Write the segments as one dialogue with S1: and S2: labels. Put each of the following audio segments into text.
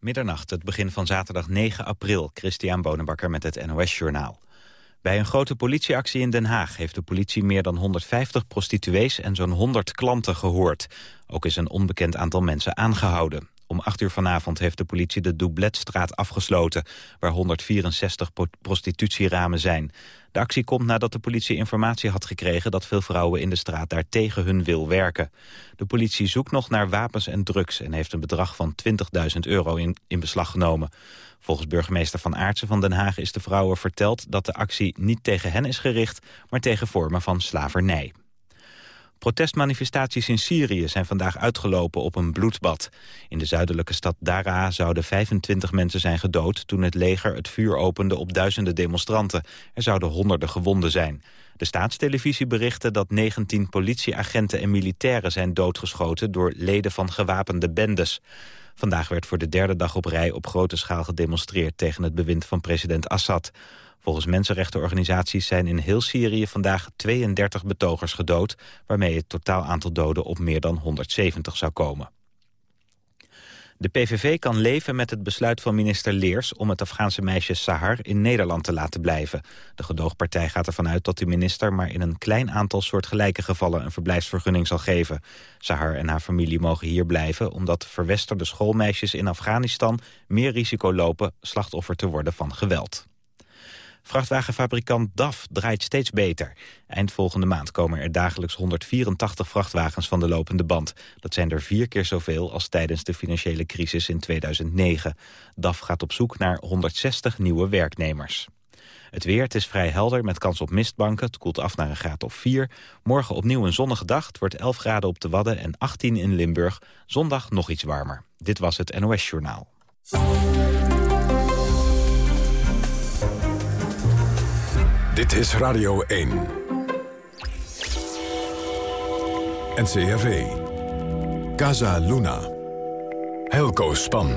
S1: Middernacht, het begin van zaterdag 9 april. Christian Bonenbakker met het NOS Journaal. Bij een grote politieactie in Den Haag heeft de politie meer dan 150 prostituees en zo'n 100 klanten gehoord. Ook is een onbekend aantal mensen aangehouden. Om 8 uur vanavond heeft de politie de Doubletstraat afgesloten... waar 164 prostitutieramen zijn. De actie komt nadat de politie informatie had gekregen... dat veel vrouwen in de straat daar tegen hun wil werken. De politie zoekt nog naar wapens en drugs... en heeft een bedrag van 20.000 euro in, in beslag genomen. Volgens burgemeester Van Aartsen van Den Haag is de vrouwen verteld... dat de actie niet tegen hen is gericht, maar tegen vormen van slavernij. Protestmanifestaties in Syrië zijn vandaag uitgelopen op een bloedbad. In de zuidelijke stad Daraa zouden 25 mensen zijn gedood... toen het leger het vuur opende op duizenden demonstranten. Er zouden honderden gewonden zijn. De staatstelevisie berichtte dat 19 politieagenten en militairen zijn doodgeschoten... door leden van gewapende bendes. Vandaag werd voor de derde dag op rij op grote schaal gedemonstreerd... tegen het bewind van president Assad. Volgens mensenrechtenorganisaties zijn in heel Syrië vandaag 32 betogers gedood... waarmee het totaal aantal doden op meer dan 170 zou komen. De PVV kan leven met het besluit van minister Leers... om het Afghaanse meisje Sahar in Nederland te laten blijven. De gedoogpartij gaat ervan uit dat de minister... maar in een klein aantal soortgelijke gevallen een verblijfsvergunning zal geven. Sahar en haar familie mogen hier blijven... omdat verwesterde schoolmeisjes in Afghanistan meer risico lopen... slachtoffer te worden van geweld. Vrachtwagenfabrikant DAF draait steeds beter. Eind volgende maand komen er dagelijks 184 vrachtwagens van de lopende band. Dat zijn er vier keer zoveel als tijdens de financiële crisis in 2009. DAF gaat op zoek naar 160 nieuwe werknemers. Het weer, het is vrij helder met kans op mistbanken. Het koelt af naar een graad of 4. Morgen opnieuw een zonnige dag. Het wordt 11 graden op de Wadden en 18 in Limburg. Zondag nog iets warmer. Dit was het NOS Journaal.
S2: Dit is Radio 1. NCRV. Casa Luna. Helco Span.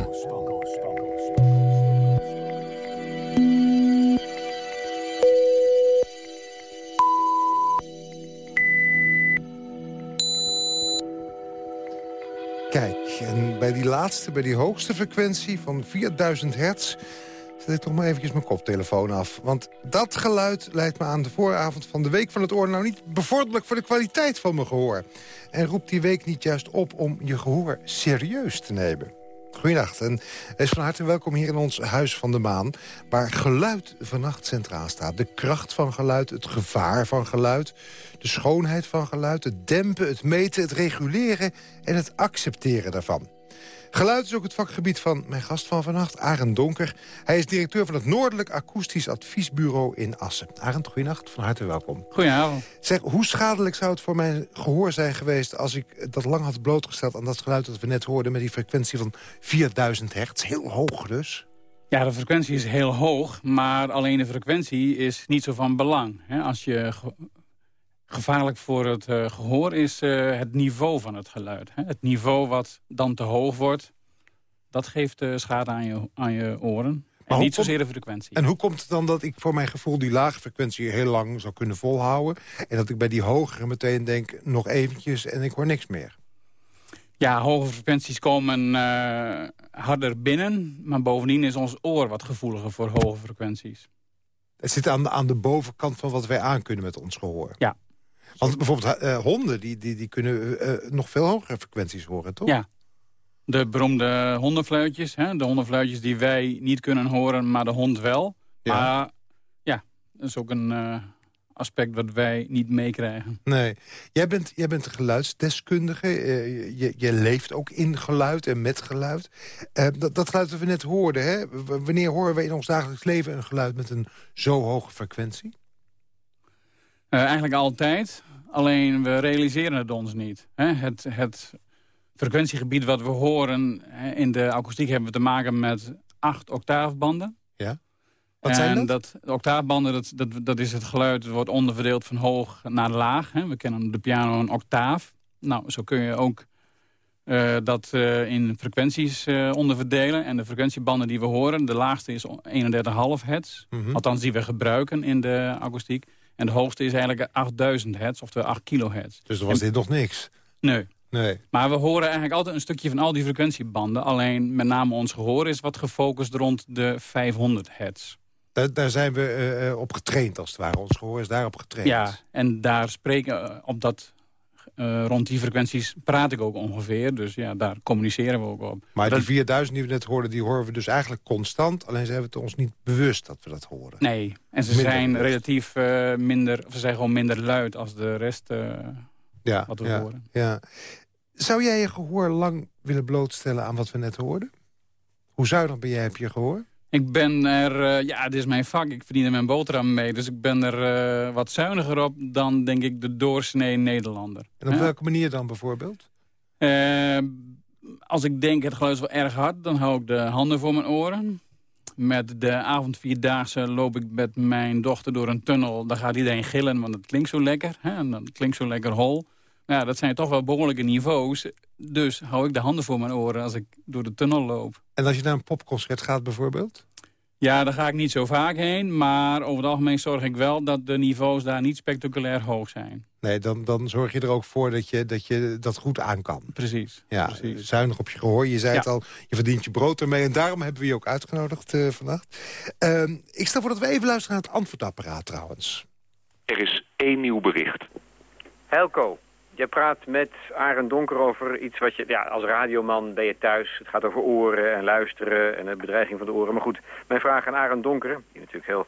S3: Kijk, en bij die laatste, bij die hoogste frequentie van 4000 hertz zet ik toch maar eventjes mijn koptelefoon af. Want dat geluid leidt me aan de vooravond van de Week van het Oor... nou niet bevorderlijk voor de kwaliteit van mijn gehoor. En roept die week niet juist op om je gehoor serieus te nemen. Goedenacht en wees van harte welkom hier in ons Huis van de Maan... waar geluid vannacht centraal staat. De kracht van geluid, het gevaar van geluid... de schoonheid van geluid, het dempen, het meten, het reguleren... en het accepteren daarvan. Geluid is ook het vakgebied van mijn gast van vannacht, Arend Donker. Hij is directeur van het Noordelijk Akoestisch Adviesbureau in Assen. Arend, goeienacht, van harte welkom.
S4: Goedenavond.
S3: Zeg, hoe schadelijk zou het voor mijn gehoor zijn geweest... als ik dat lang had blootgesteld aan dat geluid dat we net hoorden... met die frequentie van 4000 hertz, heel hoog dus?
S4: Ja, de frequentie is heel hoog, maar alleen de frequentie is niet zo van belang. Als je gevaarlijk voor het uh, gehoor is uh, het niveau van het geluid. Hè? Het niveau wat dan te hoog wordt, dat geeft uh, schade aan je, aan je oren. En niet zozeer de frequentie.
S3: En hoe komt het dan dat ik voor mijn gevoel die lage frequentie heel lang zou kunnen volhouden... en dat ik bij die hogere meteen denk, nog eventjes en ik hoor niks meer?
S4: Ja, hoge frequenties komen harder binnen... maar bovendien is ons oor wat gevoeliger voor hoge frequenties.
S3: Het zit aan de, aan de bovenkant van wat wij aankunnen met ons gehoor.
S4: Ja,
S3: want bijvoorbeeld uh, honden die, die, die kunnen uh, nog veel hogere frequenties horen, toch?
S4: Ja. De beroemde hondenfluitjes. Hè? De hondenfluitjes die wij niet kunnen horen, maar de hond wel. Ja. Maar ja, dat is ook een uh, aspect wat wij niet meekrijgen.
S3: Nee. Jij bent, jij bent geluidsdeskundige. je, je leeft ook in geluid en met geluid. dat, dat geluid dat we net hoorden, hè? wanneer horen we in ons dagelijks leven een geluid met een zo hoge frequentie?
S4: Uh, eigenlijk altijd. Alleen we realiseren het ons niet. Hè? Het, het frequentiegebied wat we horen in de akoestiek hebben we te maken met acht octaafbanden.
S3: Ja. Wat zijn dat? dat
S4: de octaafbanden, dat, dat, dat is het geluid, het wordt onderverdeeld van hoog naar laag. Hè? We kennen de piano een octaaf. Nou, zo kun je ook uh, dat uh, in frequenties uh, onderverdelen. En de frequentiebanden die we horen, de laagste is 31,5 hertz. Mm -hmm. Althans, die we gebruiken in de akoestiek. En de hoogste is eigenlijk 8000 hertz, oftewel 8 kilohertz.
S3: Dus er was dit nog niks?
S4: Nee.
S3: Nee.
S4: Maar we horen eigenlijk altijd een stukje van al die frequentiebanden. Alleen met name ons gehoor is wat gefocust rond de 500 hertz.
S3: Daar, daar zijn we uh, op getraind, als het ware. Ons gehoor is daarop getraind.
S4: Ja, en daar spreken op dat uh, rond die frequenties praat ik ook ongeveer. Dus ja, daar communiceren we ook op.
S3: Maar die 4000 die we net hoorden, die horen we dus eigenlijk constant. Alleen zijn we het ons niet bewust dat we dat horen.
S4: Nee, en ze zijn relatief uh, minder, ze zijn gewoon minder luid als de rest uh, ja, wat we
S3: ja,
S4: horen.
S3: Ja. Zou jij je gehoor lang willen blootstellen aan wat we net hoorden? Hoe zuinig ben jij op je gehoor?
S4: Ik ben er, uh, ja, dit is mijn vak, ik verdien er mijn boterham mee. Dus ik ben er uh, wat zuiniger op dan, denk ik, de doorsnee Nederlander.
S3: En op welke manier dan bijvoorbeeld?
S4: Uh, als ik denk het geluid is wel erg hard, dan hou ik de handen voor mijn oren. Met de avondvierdaagse loop ik met mijn dochter door een tunnel. Dan gaat iedereen gillen, want het klinkt zo lekker. Hè? En dan klinkt zo lekker hol. Ja, dat zijn toch wel behoorlijke niveaus. Dus hou ik de handen voor mijn oren als ik door de tunnel loop.
S3: En als je naar een popconcert gaat bijvoorbeeld?
S4: Ja, daar ga ik niet zo vaak heen. Maar over het algemeen zorg ik wel dat de niveaus daar niet spectaculair hoog zijn.
S3: Nee, dan, dan zorg je er ook voor dat je dat, je dat goed aan kan.
S4: Precies.
S3: Ja,
S4: precies.
S3: zuinig op je gehoor. Je zei het al, je verdient je brood ermee. En daarom hebben we je ook uitgenodigd uh, vannacht. Uh, ik stel voor dat we even luisteren naar het antwoordapparaat trouwens.
S5: Er is één nieuw bericht.
S6: Helco, je praat met Arend Donker over iets wat je... Ja, als radioman ben je thuis. Het gaat over oren en luisteren en de bedreiging van de oren. Maar goed, mijn vraag aan Arend Donker... die natuurlijk heel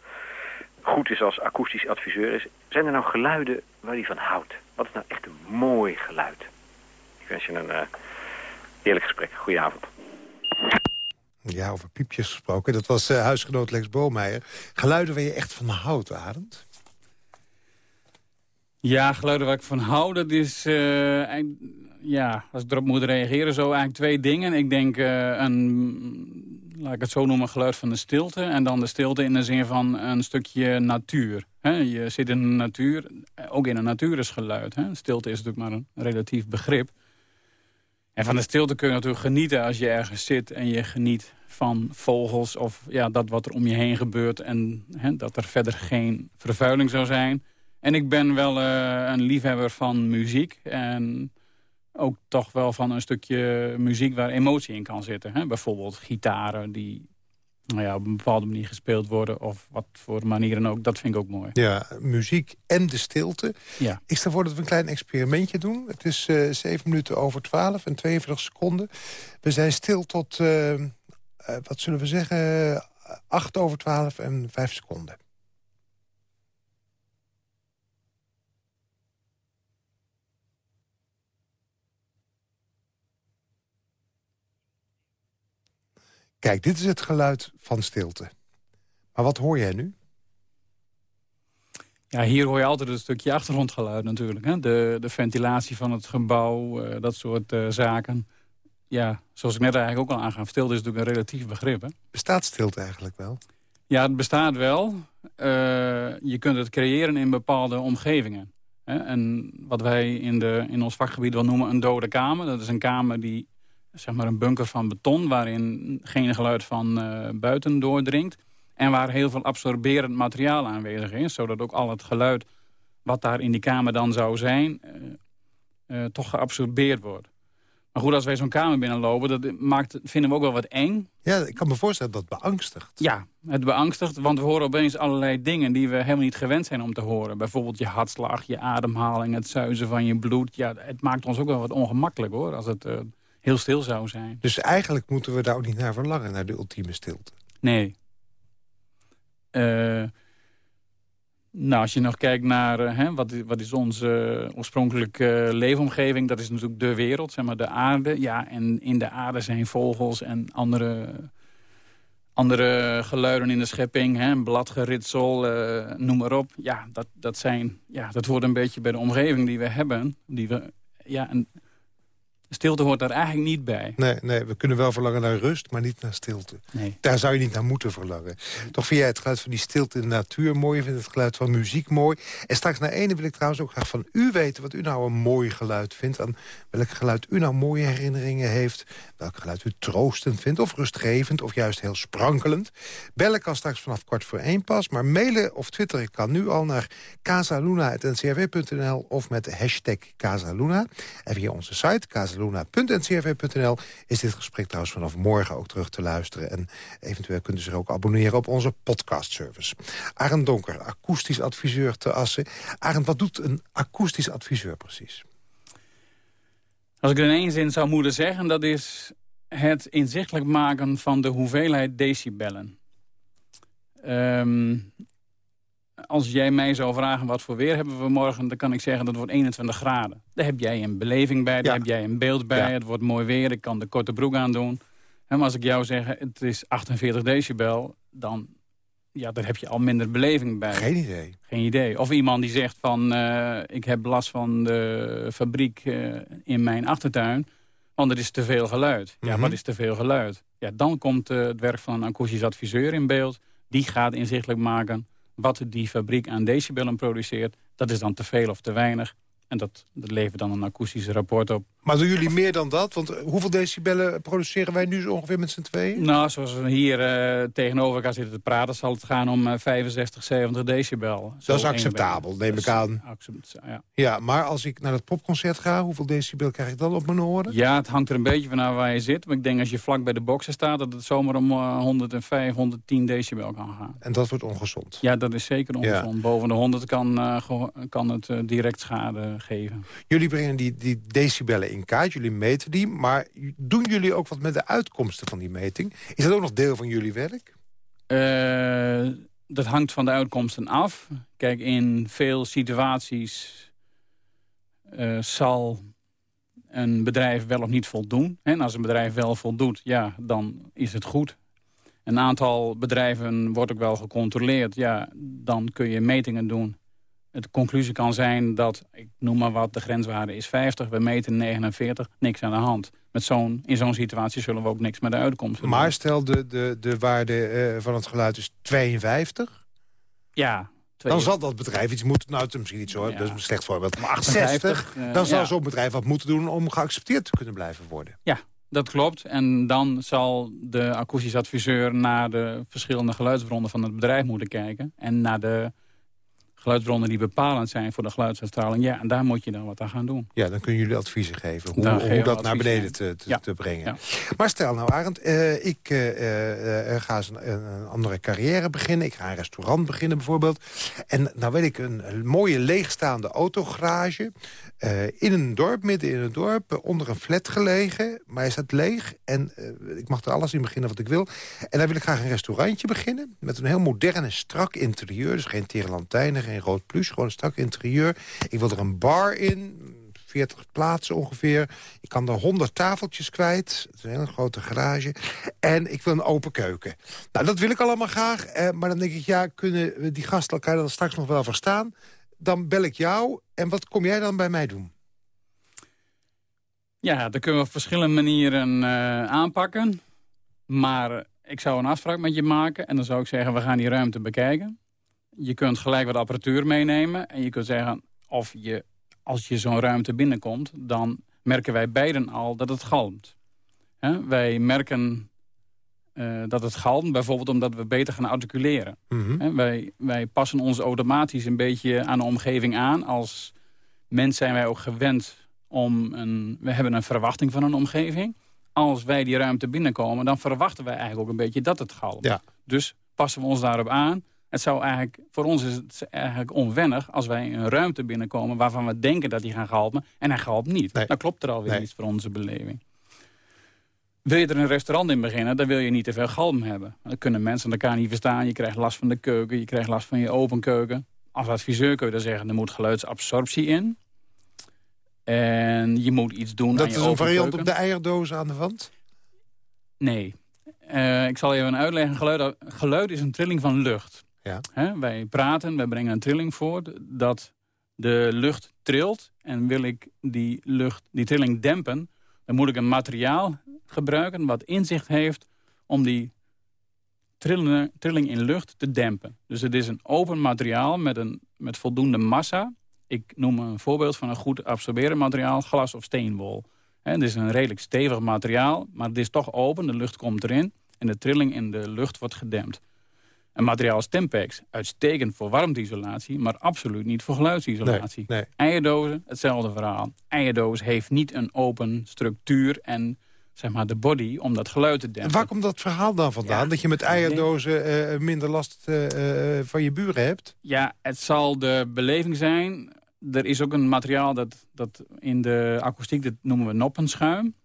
S6: goed is als akoestisch adviseur... is: zijn er nou geluiden waar hij van houdt? Wat is nou echt een mooi geluid? Ik wens je een uh, heerlijk gesprek. Goedenavond.
S3: Ja, over piepjes gesproken. Dat was uh, huisgenoot Lex Boomeijer. Geluiden waar je echt van houdt, Arend?
S4: Ja, geluiden waar ik van hou, dat is... Uh, ja, als ik erop moet reageren, zo eigenlijk twee dingen. Ik denk uh, een, laat ik het zo noemen, geluid van de stilte. En dan de stilte in de zin van een stukje natuur. Je zit in de natuur, ook in de natuur is geluid. Stilte is natuurlijk maar een relatief begrip. En van de stilte kun je natuurlijk genieten als je ergens zit... en je geniet van vogels of ja, dat wat er om je heen gebeurt... en dat er verder geen vervuiling zou zijn... En ik ben wel uh, een liefhebber van muziek. En ook toch wel van een stukje muziek waar emotie in kan zitten. Hè? Bijvoorbeeld gitaren die nou ja, op een bepaalde manier gespeeld worden. Of wat voor manieren ook. Dat vind ik ook mooi.
S3: Ja, muziek en de stilte.
S4: Ja.
S3: Ik stel voor dat we een klein experimentje doen. Het is uh, 7 minuten over 12 en 42 seconden. We zijn stil tot, uh, uh, wat zullen we zeggen, 8 over 12 en 5 seconden. Kijk, dit is het geluid van stilte. Maar wat hoor jij nu?
S4: Ja, hier hoor je altijd een stukje achtergrondgeluid natuurlijk. Hè? De, de ventilatie van het gebouw, uh, dat soort uh, zaken. Ja, zoals ik net eigenlijk ook al aangaf, stilte is natuurlijk een relatief begrip. Hè?
S3: Bestaat stilte eigenlijk wel?
S4: Ja, het bestaat wel. Uh, je kunt het creëren in bepaalde omgevingen. Hè? En wat wij in, de, in ons vakgebied wel noemen een dode kamer. Dat is een kamer die zeg maar een bunker van beton... waarin geen geluid van uh, buiten doordringt. En waar heel veel absorberend materiaal aanwezig is. Zodat ook al het geluid wat daar in die kamer dan zou zijn... Uh, uh, toch geabsorbeerd wordt. Maar goed, als wij zo'n kamer binnenlopen, dat maakt, vinden we ook wel wat eng.
S3: Ja, ik kan me voorstellen dat het beangstigt.
S4: Ja, het beangstigt, want we horen opeens allerlei dingen... die we helemaal niet gewend zijn om te horen. Bijvoorbeeld je hartslag, je ademhaling, het zuizen van je bloed. Ja, het maakt ons ook wel wat ongemakkelijk, hoor, als het... Heel stil zou zijn.
S3: Dus eigenlijk moeten we daar ook niet naar verlangen, naar de ultieme stilte?
S4: Nee. Uh, nou, als je nog kijkt naar uh, hè, wat, wat is onze uh, oorspronkelijke leefomgeving... dat is natuurlijk de wereld, zeg maar de aarde. Ja, en in de aarde zijn vogels en andere, andere geluiden in de schepping. Hè, bladgeritsel, noem maar op. Ja, dat, dat, zijn, ja, dat hoort een beetje bij de omgeving die we hebben. Die we, ja, en Stilte hoort daar eigenlijk niet bij.
S3: Nee, nee, we kunnen wel verlangen naar rust, maar niet naar stilte.
S4: Nee.
S3: Daar zou je niet naar moeten verlangen. Toch vind jij het geluid van die stilte in de natuur mooi. Je vindt het geluid van muziek mooi. En straks naar ene wil ik trouwens ook graag van u weten... wat u nou een mooi geluid vindt. Aan welk geluid u nou mooie herinneringen heeft. Welk geluid u troostend vindt of rustgevend... of juist heel sprankelend. Bellen kan straks vanaf kwart voor één pas. Maar mailen of twitteren kan nu al naar casaluna.ncrw.nl... of met de hashtag Casaluna. En via onze site casaluna.ncrw.nl... is dit gesprek trouwens vanaf morgen ook terug te luisteren. En eventueel kunt u zich ook abonneren op onze podcastservice. Arend Donker, akoestisch adviseur te Assen. Arend, wat doet een akoestisch adviseur precies?
S4: Als ik er in één zin zou moeten zeggen... dat is het inzichtelijk maken van de hoeveelheid decibellen. Um, als jij mij zou vragen wat voor weer hebben we morgen... dan kan ik zeggen dat het wordt 21 graden. Daar heb jij een beleving bij, daar heb jij een beeld bij. Het wordt mooi weer, ik kan de korte broek aandoen. En als ik jou zeg, het is 48 decibel... dan ja, daar heb je al minder beleving bij.
S3: Geen idee.
S4: Geen idee. Of iemand die zegt van... Uh, ik heb last van de fabriek uh, in mijn achtertuin... want er is te veel geluid. Ja, mm -hmm. wat is te veel geluid? Ja, dan komt uh, het werk van een akoestisch adviseur in beeld. Die gaat inzichtelijk maken wat die fabriek aan decibellen produceert. Dat is dan te veel of te weinig. En dat, dat levert dan een akoestisch rapport op.
S3: Maar doen jullie meer dan dat? Want hoeveel decibellen produceren wij nu zo ongeveer met z'n tweeën?
S4: Nou, zoals we hier uh, tegenover elkaar zitten te praten... zal het gaan om uh, 65, 70 decibel.
S3: Dat is acceptabel, neem ik aan.
S4: Ja.
S3: ja, maar als ik naar het popconcert ga... hoeveel decibel krijg ik dan op mijn oren?
S4: Ja, het hangt er een beetje vanaf waar je zit. Maar ik denk als je vlak bij de boksen staat... dat het zomaar om uh, 105, 110 decibel kan gaan.
S3: En dat wordt ongezond?
S4: Ja, dat is zeker ongezond. Ja. Boven de 100 kan, kan het direct schade geven.
S3: Jullie brengen die, die decibellen in kaart, jullie meten die... maar doen jullie ook wat met de uitkomsten van die meting? Is dat ook nog deel van jullie werk?
S4: Uh, dat hangt van de uitkomsten af. Kijk, in veel situaties uh, zal een bedrijf wel of niet voldoen. En als een bedrijf wel voldoet, ja, dan is het goed. Een aantal bedrijven wordt ook wel gecontroleerd. Ja, dan kun je metingen doen de conclusie kan zijn dat, ik noem maar wat, de grenswaarde is 50. We meten 49, niks aan de hand. Met zo'n in zo'n situatie zullen we ook niks met de uitkomsten
S3: Maar stel de, de, de waarde uh, van het geluid is 52?
S4: Ja.
S3: Dan zal dat bedrijf iets moeten... Nou, het is misschien niet zo, ja. dat is een slecht voorbeeld.
S4: Maar 58,
S3: 60, uh, dan zal ja. zo'n bedrijf wat moeten doen om geaccepteerd te kunnen blijven worden.
S4: Ja, dat klopt. En dan zal de akoestisch adviseur naar de verschillende geluidsbronnen van het bedrijf moeten kijken. En naar de geluidsbronnen die bepalend zijn voor de geluidsuitstraling. Ja, en daar moet je dan wat aan gaan doen.
S3: Ja, dan kunnen jullie adviezen geven hoe, hoe dat naar beneden te, te, ja. te brengen. Ja. Maar stel nou, Arend, uh, ik uh, uh, ga eens een, een, andere carrière beginnen. Ik ga een restaurant beginnen bijvoorbeeld. En nou weet ik, een, mooie leegstaande autogarage... in een dorp, midden in een dorp, onder een flat gelegen. Maar hij staat leeg en ik mag er alles in beginnen wat ik wil. En dan wil ik graag een restaurantje beginnen... met een heel modern en strak interieur. Dus geen terelantijnen, geen rood plus, gewoon een strak interieur. Ik wil er een bar in, 40 plaatsen ongeveer. Ik kan er 100 tafeltjes kwijt. Het is een hele grote garage. En ik wil een open keuken. Nou, dat wil ik allemaal graag. Eh, maar dan denk ik, ja, kunnen die gasten elkaar dan straks nog wel verstaan? Dan bel ik jou. En wat kom jij dan bij mij doen?
S4: Ja, dat kunnen we op verschillende manieren uh, aanpakken. Maar ik zou een afspraak met je maken. En dan zou ik zeggen, we gaan die ruimte bekijken. Je kunt gelijk wat apparatuur meenemen. En je kunt zeggen, of je, als je zo'n ruimte binnenkomt... dan merken wij beiden al dat het galmt. He? Wij merken uh, dat het galmt, bijvoorbeeld omdat we beter gaan articuleren. Mm -hmm. wij, wij passen ons automatisch een beetje aan de omgeving aan. Als mens zijn wij ook gewend om... Een, we hebben een verwachting van een omgeving. Als wij die ruimte binnenkomen, dan verwachten wij eigenlijk ook een beetje dat het galmt.
S3: Ja.
S4: Dus passen we ons daarop aan het zou eigenlijk, voor ons is het eigenlijk onwennig als wij een ruimte binnenkomen waarvan we denken dat die gaan galmen en hij galmt niet. Nee. Dan klopt er alweer nee. iets voor onze beleving. Wil je er een restaurant in beginnen, dan wil je niet te veel galm hebben. Dan kunnen mensen elkaar niet verstaan. Je krijgt last van de keuken, je krijgt last van je open keuken. Als adviseur kun je dan zeggen, er moet geluidsabsorptie in. En je moet iets doen
S3: Dat
S4: aan je
S3: is een variant op de eierdoos aan de wand?
S4: Nee. Uh, ik zal even uitleggen. Geluid, geluid is een trilling van lucht.
S3: Ja.
S4: Wij praten, wij brengen een trilling voort dat de lucht trilt. En wil ik die, lucht, die trilling dempen, dan moet ik een materiaal gebruiken wat inzicht heeft om die trilling in lucht te dempen. Dus het is een open materiaal met, een, met voldoende massa. Ik noem een voorbeeld van een goed absorberend materiaal, glas of steenwol. het is een redelijk stevig materiaal, maar het is toch open, de lucht komt erin... en de trilling in de lucht wordt gedempt. Een materiaal als Tempex, uitstekend voor warmteisolatie... maar absoluut niet voor geluidsisolatie.
S3: Nee, nee.
S4: Eierdozen, hetzelfde verhaal. Eierdoos heeft niet een open structuur en zeg maar, de body om dat geluid te dempen.
S3: Waar komt dat verhaal dan vandaan? dat je met eierdozen uh, minder last uh, van je buren hebt?
S4: Ja, het zal de beleving zijn. Er is ook een materiaal dat, dat in de akoestiek, dat noemen we noppenschuim.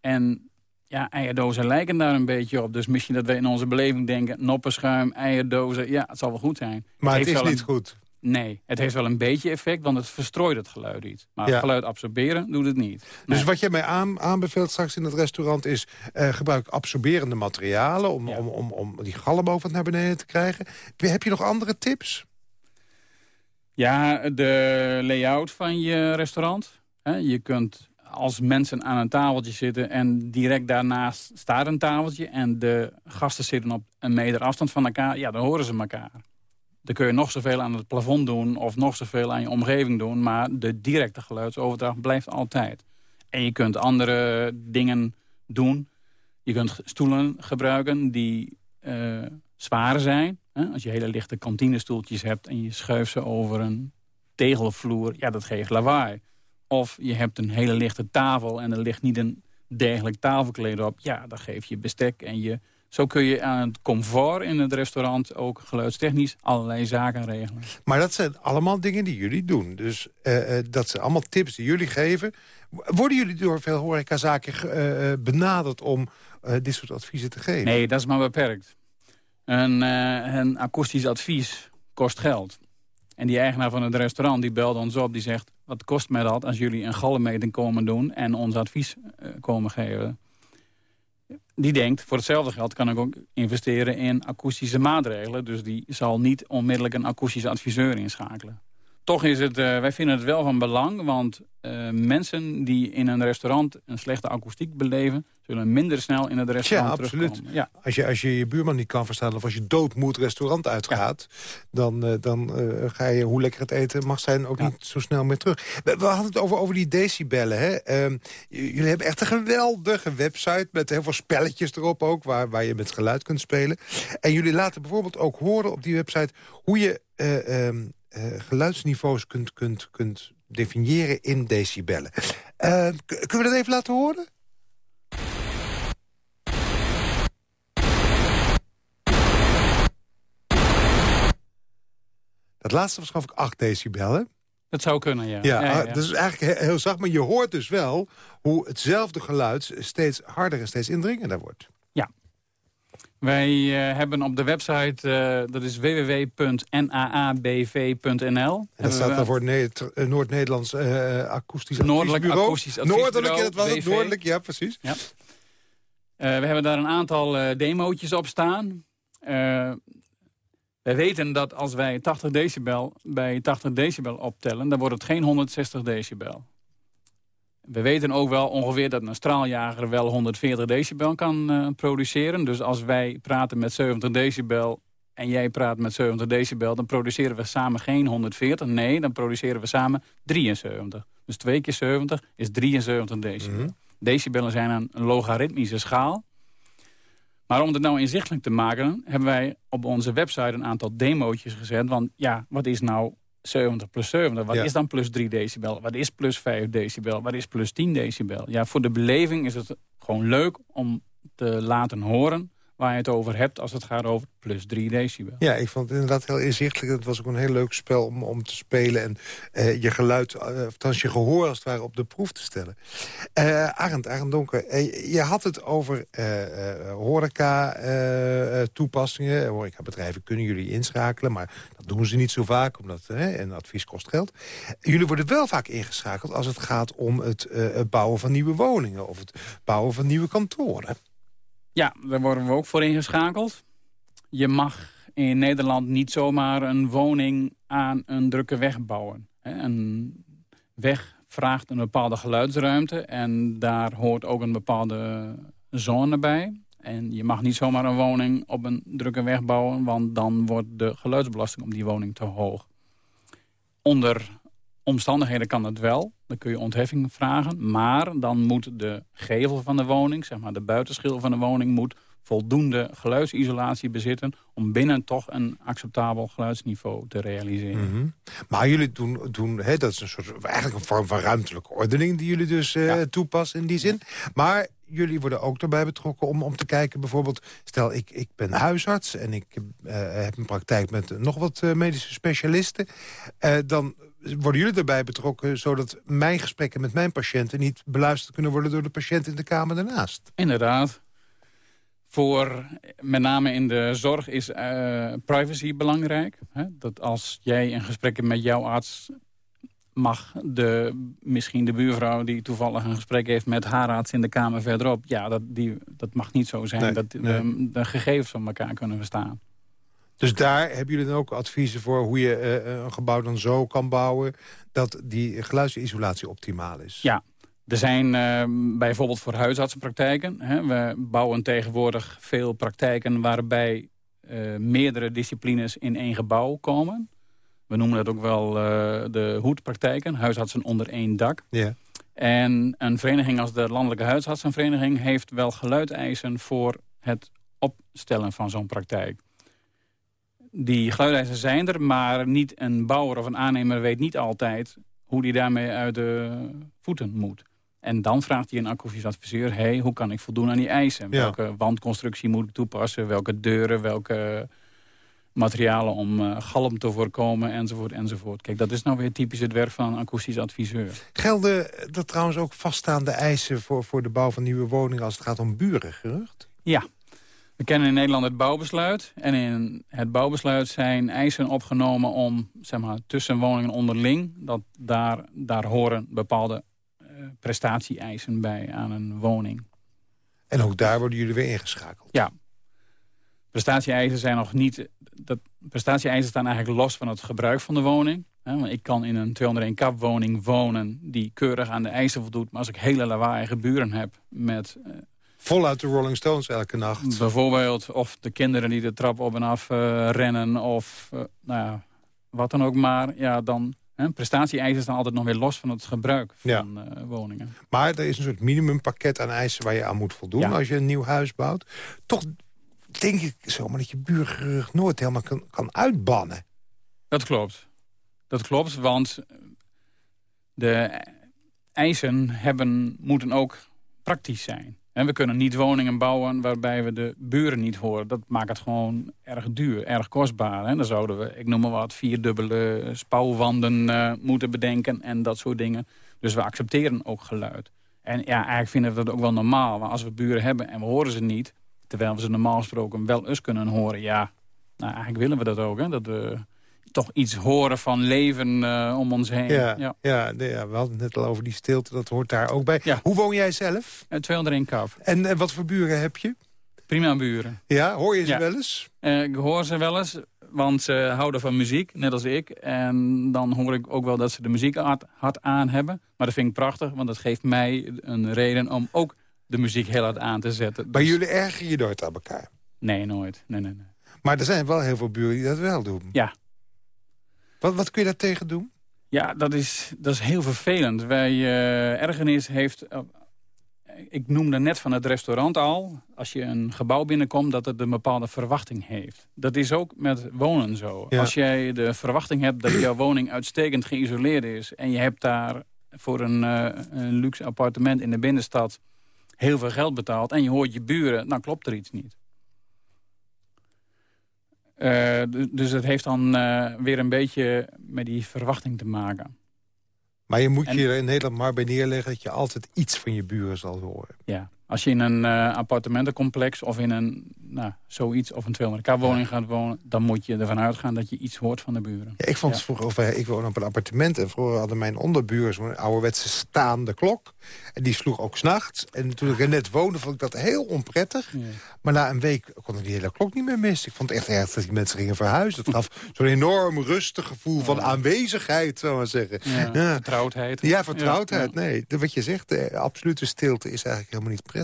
S4: En ja, eierdozen lijken daar een beetje op. Dus misschien dat we in onze beleving denken... noppenschuim, eierdozen, ja, het zal wel goed zijn.
S3: Maar het, is niet goed.
S4: Nee, het heeft wel een beetje effect, want het verstrooit het geluid iets. Maar het geluid absorberen doet het niet.
S3: Dus wat jij mij aan, aanbeveelt straks in het restaurant is... Uh, gebruik absorberende materialen om, om, om, om die galm over naar beneden te krijgen. Heb je nog andere tips?
S4: Ja, de layout van je restaurant. Je kunt als mensen aan een tafeltje zitten en direct daarnaast staat een tafeltje... en de gasten zitten op een meter afstand van elkaar, ja, dan horen ze elkaar. Dan kun je nog zoveel aan het plafond doen of nog zoveel aan je omgeving doen... maar de directe geluidsoverdracht blijft altijd. En je kunt andere dingen doen. Je kunt stoelen gebruiken die uh, zwaar zijn. Als je hele lichte kantinestoeltjes hebt en je schuift ze over een tegelvloer... ja, dat geeft lawaai. Of je hebt een hele lichte tafel en er ligt niet een degelijk tafelkleder op. Ja, dan geef je bestek en je zo kun je aan het comfort in het restaurant ook geluidstechnisch allerlei zaken regelen.
S3: Maar dat zijn allemaal dingen die jullie doen. Dus uh, dat zijn allemaal tips die jullie geven. Worden jullie door veel horecazaken uh, benaderd om dit soort adviezen te geven?
S4: Nee, dat is maar beperkt. Een, een akoestisch advies kost geld. En die eigenaar van het restaurant die belde ons op. Die zegt, wat kost mij dat als jullie een galmmeting komen doen... en ons advies komen geven? die denkt, voor hetzelfde geld kan ik ook investeren in akoestische maatregelen. Dus die zal niet onmiddellijk een akoestische adviseur inschakelen. Toch is het, uh, wij vinden het wel van belang, want uh, mensen die in een restaurant een slechte akoestiek beleven zullen minder snel in het restaurant ja, absoluut. Ja.
S3: Als, je, als je je buurman niet kan verstaan of als je doodmoed restaurant uitgaat... dan, uh, dan uh, ga je, hoe lekker het eten mag zijn, ook niet zo snel meer terug. We, we, hadden het over, over die decibellen. Hè? Uh, jullie hebben echt een geweldige website met heel veel spelletjes erop ook... waar, waar je met geluid kunt spelen. En jullie laten bijvoorbeeld ook horen op die website... hoe je ehm, geluidsniveaus kunt, kunt, kunt definiëren in decibellen. kunnen we dat even laten horen? Het laatste was geloof ik 8 decibel, hè?
S4: Dat zou kunnen, ja.
S3: Ja, ja, dat is eigenlijk heel zacht, maar je hoort dus wel... hoe hetzelfde geluid steeds harder en steeds indringender wordt.
S4: Ja. Wij uh, hebben op de website, uh, dat is www.naabv.nl.
S3: Dat staat dan voor uh, Noord-Nederlands Akoestisch
S4: Noordelijk
S3: Adviesbureau.
S4: Akoestisch.
S3: Noordelijk, dat was het, Noordelijk, ja, precies. Ja.
S4: we hebben daar een aantal demootjes op staan. Wij weten dat als wij 80 decibel bij 80 decibel optellen... dan wordt het geen 160 decibel. We weten ook wel ongeveer dat een straaljager wel 140 decibel kan uh, produceren. Dus als wij praten met 70 decibel en jij praat met 70 decibel... dan produceren we samen geen 140. Nee, dan produceren we samen 73. Dus 2 keer 70 is 73 decibel. Mm Decibellen zijn een logaritmische schaal. Maar om het nou inzichtelijk te maken... hebben wij op onze website een aantal demootjes gezet. Want ja, wat is nou 70 plus 70? Wat is dan plus 3 decibel? Wat is plus 5 decibel? Wat is plus 10 decibel? Ja, voor de beleving is het gewoon leuk om te laten horen waar je het over hebt als het gaat over plus 3 decibel.
S3: Ja, ik vond het inderdaad heel inzichtelijk. Het was ook een heel leuk spel om, om te spelen... en uh, je geluid, uh, je gehoor als het ware, op de proef te stellen. Uh, Arend, Arend Donker, je had het over horeca-toepassingen. Horecabedrijven kunnen jullie inschakelen, maar dat doen ze niet zo vaak... omdat een advies kost geld. Jullie worden wel vaak ingeschakeld als het gaat om het bouwen van nieuwe woningen... of het bouwen van nieuwe kantoren.
S4: Ja, daar worden we ook voor ingeschakeld. Je mag in Nederland niet zomaar een woning aan een drukke weg bouwen. Een weg vraagt een bepaalde geluidsruimte. En daar hoort ook een bepaalde zone bij. En je mag niet zomaar een woning op een drukke weg bouwen... want dan wordt de geluidsbelasting op die woning te hoog. Onder omstandigheden kan het wel. Dan kun je ontheffing vragen. Maar dan moet de gevel van de woning, zeg maar de buitenschil van de woning... moet voldoende geluidsisolatie bezitten... om binnen toch een acceptabel geluidsniveau te realiseren.
S3: Mhm. Maar jullie doen, doen hè, dat is een soort, eigenlijk een vorm van ruimtelijke ordening... die jullie dus uh, toepassen in die zin. Maar jullie worden ook erbij betrokken om, om te kijken... bijvoorbeeld, stel ik, ik ben huisarts en ik uh, heb een praktijk met nog wat uh, medische specialisten... dan worden jullie erbij betrokken... zodat mijn gesprekken met mijn patiënten niet beluisterd kunnen worden... door de patiënt in de kamer daarnaast?
S4: Inderdaad. Voor, met name in de zorg is uh, privacy belangrijk. Hè? Dat als jij een gesprek hebt met jouw arts... mag de, misschien de buurvrouw die toevallig een gesprek heeft... met haar arts in de kamer verderop... ja, dat, die, dat mag niet zo zijn dat De, de, gegevens van elkaar kunnen verstaan.
S3: Dus daar hebben jullie dan ook adviezen voor... hoe je uh, een gebouw dan zo kan bouwen... dat die geluidsisolatie optimaal is?
S4: Ja, er zijn uh, bijvoorbeeld voor huisartsenpraktijken. Hè, we bouwen tegenwoordig veel praktijken waarbij uh, meerdere disciplines in één gebouw komen. We noemen dat ook wel de hoedpraktijken, huisartsen onder één dak.
S3: Yeah.
S4: En een vereniging als de Landelijke Huisartsenvereniging... heeft wel geluideisen voor het opstellen van zo'n praktijk. Die geluideisen zijn er, maar niet een bouwer of een aannemer weet niet altijd... hoe die daarmee uit de voeten moet. En dan vraagt hij een akoestisch adviseur... hey, hoe kan ik voldoen aan die eisen?
S3: Ja.
S4: Welke wandconstructie moet ik toepassen? Welke deuren, welke materialen om uh, galm te voorkomen, enzovoort, enzovoort. Kijk, dat is nou weer typisch het werk van een akoestisch adviseur.
S3: Gelden er trouwens ook vaststaande eisen voor, voor de bouw van nieuwe woningen... als het gaat om burengerucht?
S4: Ja. We kennen in Nederland het bouwbesluit. En in het bouwbesluit zijn eisen opgenomen om, zeg maar, tussen woningen onderling... dat daar, daar horen bepaalde prestatie-eisen bij aan een woning.
S3: En ook daar worden jullie weer ingeschakeld?
S4: Ja. Prestatie-eisen zijn nog niet... Dat, prestatie-eisen staan eigenlijk los van het gebruik van de woning. ik kan in een 201 kap woning wonen die keurig aan de eisen voldoet. Maar als ik hele lawaaiige buren heb met... Uh,
S3: Voluit de Rolling Stones elke nacht.
S4: Bijvoorbeeld, of de kinderen die de trap op en af uh, rennen... of uh, nou ja, wat dan ook maar, ja, dan Prestatie-eisen staan altijd nog weer los van het gebruik van ja. uh, woningen.
S3: Maar er is een soort minimumpakket aan eisen waar je aan moet voldoen... Ja. als je een nieuw huis bouwt. Toch denk ik zomaar dat je buurgerucht nooit helemaal kan, kan uitbannen.
S4: Dat klopt. Dat klopt, want de eisen hebben, moeten ook praktisch zijn. En we kunnen niet woningen bouwen waarbij we de buren niet horen. Dat maakt het gewoon erg duur, erg kostbaar. En dan zouden we, ik noem maar wat, vierdubbele spouwwanden uh, moeten bedenken en dat soort dingen. Dus we accepteren ook geluid. En ja, eigenlijk vinden we dat ook wel normaal. Maar als we buren hebben en we horen ze niet... terwijl we ze normaal gesproken wel eens kunnen horen... ja, nou, eigenlijk willen we dat ook, hè, dat we toch iets horen van leven uh, om ons heen.
S3: Ja, ja. Ja, ja, we hadden het net al over die stilte, dat hoort daar ook bij.
S4: Ja.
S3: Hoe woon jij zelf?
S4: Uh, 201 kaf.
S3: En uh, wat voor buren heb je?
S4: Prima buren.
S3: Ja, hoor je ze wel eens?
S4: ik hoor ze wel eens, want ze houden van muziek, net als ik. En dan hoor ik ook wel dat ze de muziek hard, hard aan hebben. Maar dat vind ik prachtig, want dat geeft mij een reden om ook de muziek heel hard aan te zetten.
S3: Maar dus... jullie ergeren je nooit aan elkaar?
S4: Nee, nooit. Nee, nee, nee.
S3: Maar er zijn wel heel veel buren die dat wel doen.
S4: Ja,
S3: wat, wat kun je daar tegen doen?
S4: Ja, dat is, dat is heel vervelend. Wij, uh, ergernis heeft... Uh, ik noemde net van het restaurant al... als je een gebouw binnenkomt, dat het een bepaalde verwachting heeft. Dat is ook met wonen zo. Ja. Als jij de verwachting hebt dat jouw woning uitstekend geïsoleerd is... en je hebt daar voor een, uh, een luxe appartement in de binnenstad... heel veel geld betaald en je hoort je buren... dan klopt er iets niet. Uh, dus het heeft dan uh, weer een beetje met die verwachting te maken.
S3: Maar je moet en, je er in Nederland maar bij neerleggen... dat je altijd iets van je buren zal horen.
S4: Ja, als je in een uh, appartementencomplex of in een nou, zoiets... of een 200k-woning ja. gaat wonen... dan moet je ervan uitgaan dat je iets hoort van de buren.
S3: Ja, ik vond
S4: ja.
S3: het vroeger, of, ik woon op een appartement... en vroeger hadden mijn onderburen zo'n ouderwetse staande klok. En die sloeg ook s'nachts. En toen ik er net woonde, vond ik dat heel onprettig. Maar na een week kon ik die hele klok niet meer missen. Ik vond het echt erg dat die mensen gingen verhuizen. Dat gaf zo'n enorm rustig gevoel van aanwezigheid, zou maar zeggen.
S4: Vertrouwdheid.
S3: Ja, vertrouwdheid. Nee, wat je zegt, de absolute stilte is eigenlijk helemaal niet prettig.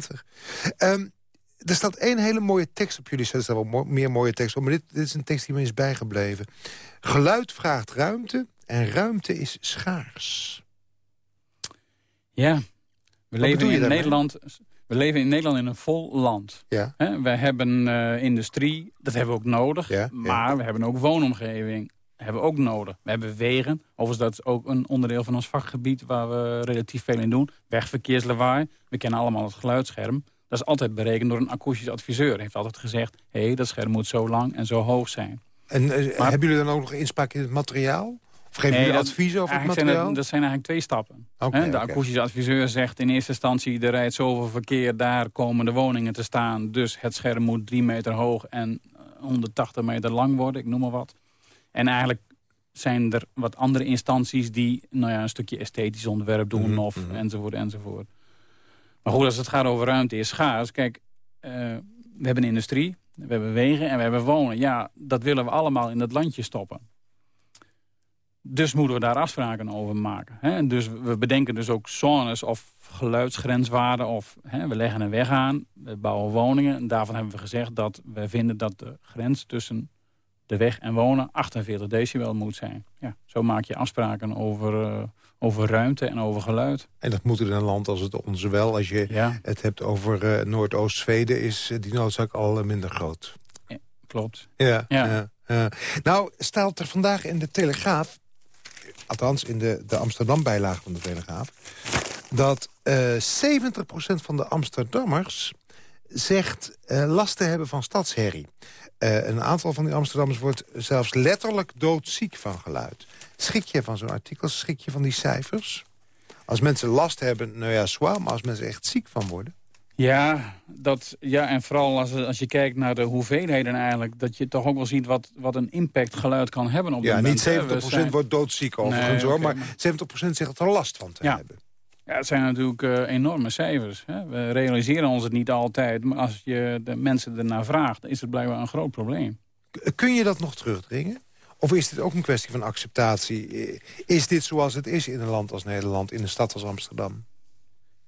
S3: Ehm, er staat één hele mooie tekst op jullie. Er staan wel mo- meer mooie teksten op, maar dit, dit is een tekst die me is bijgebleven. Geluid vraagt ruimte en ruimte is schaars.
S4: Ja, we leven in
S3: daarmee?
S4: Nederland. We leven in Nederland in een vol land.
S3: Ja.
S4: Wij hebben eh, industrie, dat hebben we ook nodig.
S3: Ja, ja.
S4: maar we hebben ook woonomgeving. Hebben we ook nodig. We hebben wegen. Overigens, dat is ook een onderdeel van ons vakgebied... waar we relatief veel in doen. Wegverkeerslawaai. We kennen allemaal het geluidsscherm. Dat is altijd berekend door een akoestisch adviseur. Hij heeft altijd gezegd... hé, hey, dat scherm moet zo lang en zo hoog zijn.
S3: En eh,
S4: Maar-
S3: hebben jullie dan ook nog inspraak in het materiaal? Of geven
S4: Nee,
S3: jullie advies over het
S4: Eigenlijk zijn
S3: materiaal?
S4: dat, zijn eigenlijk twee stappen. De
S3: oké.
S4: akoestische adviseur zegt in eerste instantie... er rijdt zoveel verkeer, daar komen de woningen te staan. Dus het scherm moet drie meter hoog en eh, 180 meter lang worden, ik noem maar wat. En eigenlijk zijn er wat andere instanties die nou ja, een stukje esthetisch ontwerp doen...
S3: Mhm,
S4: of
S3: mhm.
S4: enzovoort, enzovoort. Maar goed, als het gaat over ruimte is schaars. Kijk, eh, we hebben industrie, we hebben wegen en we hebben wonen. Ja, dat willen we allemaal in dat landje stoppen. Dus moeten we daar afspraken over maken. Hè? Dus we bedenken dus ook zones of geluidsgrenswaarden. Of hè, we leggen een weg aan, we bouwen woningen. En daarvan hebben we gezegd dat we vinden dat de grens tussen de weg en wonen 48 decibel moet zijn. Ja, zo maak je afspraken over, eh, over ruimte en over geluid.
S3: En dat moet in een land als het onze wel. Als je
S4: Ja,
S3: het hebt over eh, Noordoost-Zweden... is eh, die noodzaak al minder groot.
S4: klopt.
S3: Ja,
S4: Ja.
S3: ja. ja. Nou, staat er vandaag in de Telegraaf... althans in de, de Amsterdam-bijlage van de Telegraaf... dat eh 70% van de Amsterdammers zegt eh, last te hebben van stadsherrie. Eh, een aantal van die Amsterdammers wordt zelfs letterlijk doodziek van geluid. Schrik je van zo'n artikel? Schrik je van die cijfers? Als mensen last hebben, nou ja, zwaar, maar als mensen echt ziek van worden...
S4: Ja, dat, ja, en vooral als, als je kijkt naar de hoeveelheden eigenlijk... dat je toch ook wel ziet wat, wat een impact geluid kan hebben op
S3: Ja,
S4: de
S3: niet 70%
S4: mensen. hè. We zijn-
S3: wordt doodziek overigens,
S4: Nee,
S3: hoor,
S4: oké,
S3: maar
S4: maar-
S3: 70% zegt er last van te
S4: Ja.
S3: hebben.
S4: Ja, het zijn natuurlijk eh, enorme cijfers. Hè. We realiseren ons het niet altijd, maar als je de mensen ernaar vraagt... is het blijkbaar een groot probleem.
S3: Kun je dat nog terugdringen? Of is dit ook een kwestie van acceptatie? Eh, Is dit zoals het is in een land als Nederland, in een stad als Amsterdam?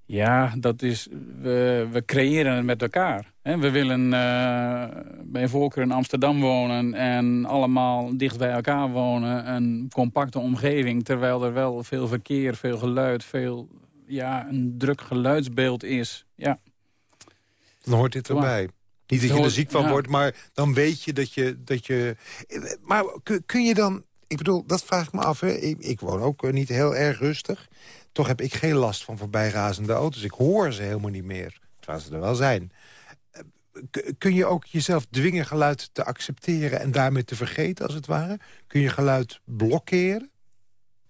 S4: Ja, dat is, we, we creëren het met elkaar. Hè. We willen eh, bij voorkeur in Amsterdam wonen en allemaal dicht bij elkaar wonen. Een compacte omgeving, terwijl er wel veel verkeer, veel geluid, veel, ja, een druk geluidsbeeld is. Ja,
S3: Dan hoort dit erbij. Niet dat je er ziek van
S4: ja.
S3: wordt, maar dan weet je dat je... Dat je maar kun, je dan... Ik bedoel, dat vraag ik me af. Hè. Ik, ik woon ook eh, niet heel erg rustig. Toch heb ik geen last van voorbijrazende auto's. Ik hoor ze helemaal niet meer. Terwijl ze er wel zijn. Eh, Kun je ook jezelf dwingen geluid te accepteren... en daarmee te vergeten, als het ware? Kun je geluid blokkeren?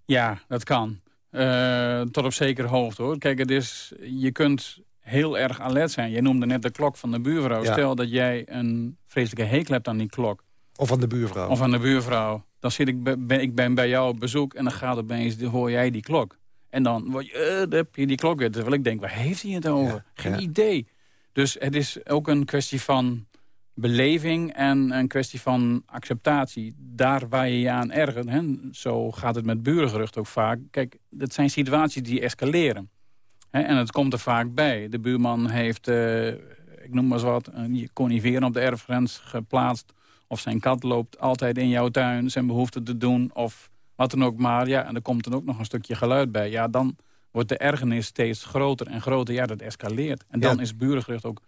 S4: Ja, dat kan. Eh, tot op zekere hoogte hoor. Kijk, het is, je kunt heel erg alert zijn. Je noemde net de klok van de buurvrouw.
S3: Ja.
S4: Stel dat jij een vreselijke hekel hebt aan die klok.
S3: Of aan de buurvrouw?
S4: Of aan de buurvrouw. Dan zit ik, ben, ik ben bij jou op bezoek en dan gaat opeens, hoor jij die klok. En dan word je, dan heb je die klok weer. Terwijl ik denk, waar heeft hij het over?
S3: Ja,
S4: Geen
S3: ja.
S4: idee. Dus het is ook een kwestie van beleving en een kwestie van acceptatie. Daar waar je je aan ergert, hè, zo gaat het met burengerucht ook vaak. Kijk, dat zijn situaties die escaleren. Hè, en het komt er vaak bij. De buurman heeft, eh, ik noem maar eens wat, een coniferen op de erfgrens geplaatst. Of zijn kat loopt altijd in jouw tuin zijn behoefte te doen. Of wat dan ook maar. Ja, en er komt dan ook nog een stukje geluid bij. Ja, dan wordt de ergernis steeds groter en groter. Ja, dat escaleert. En dan
S3: Ja.
S4: is burengerucht ook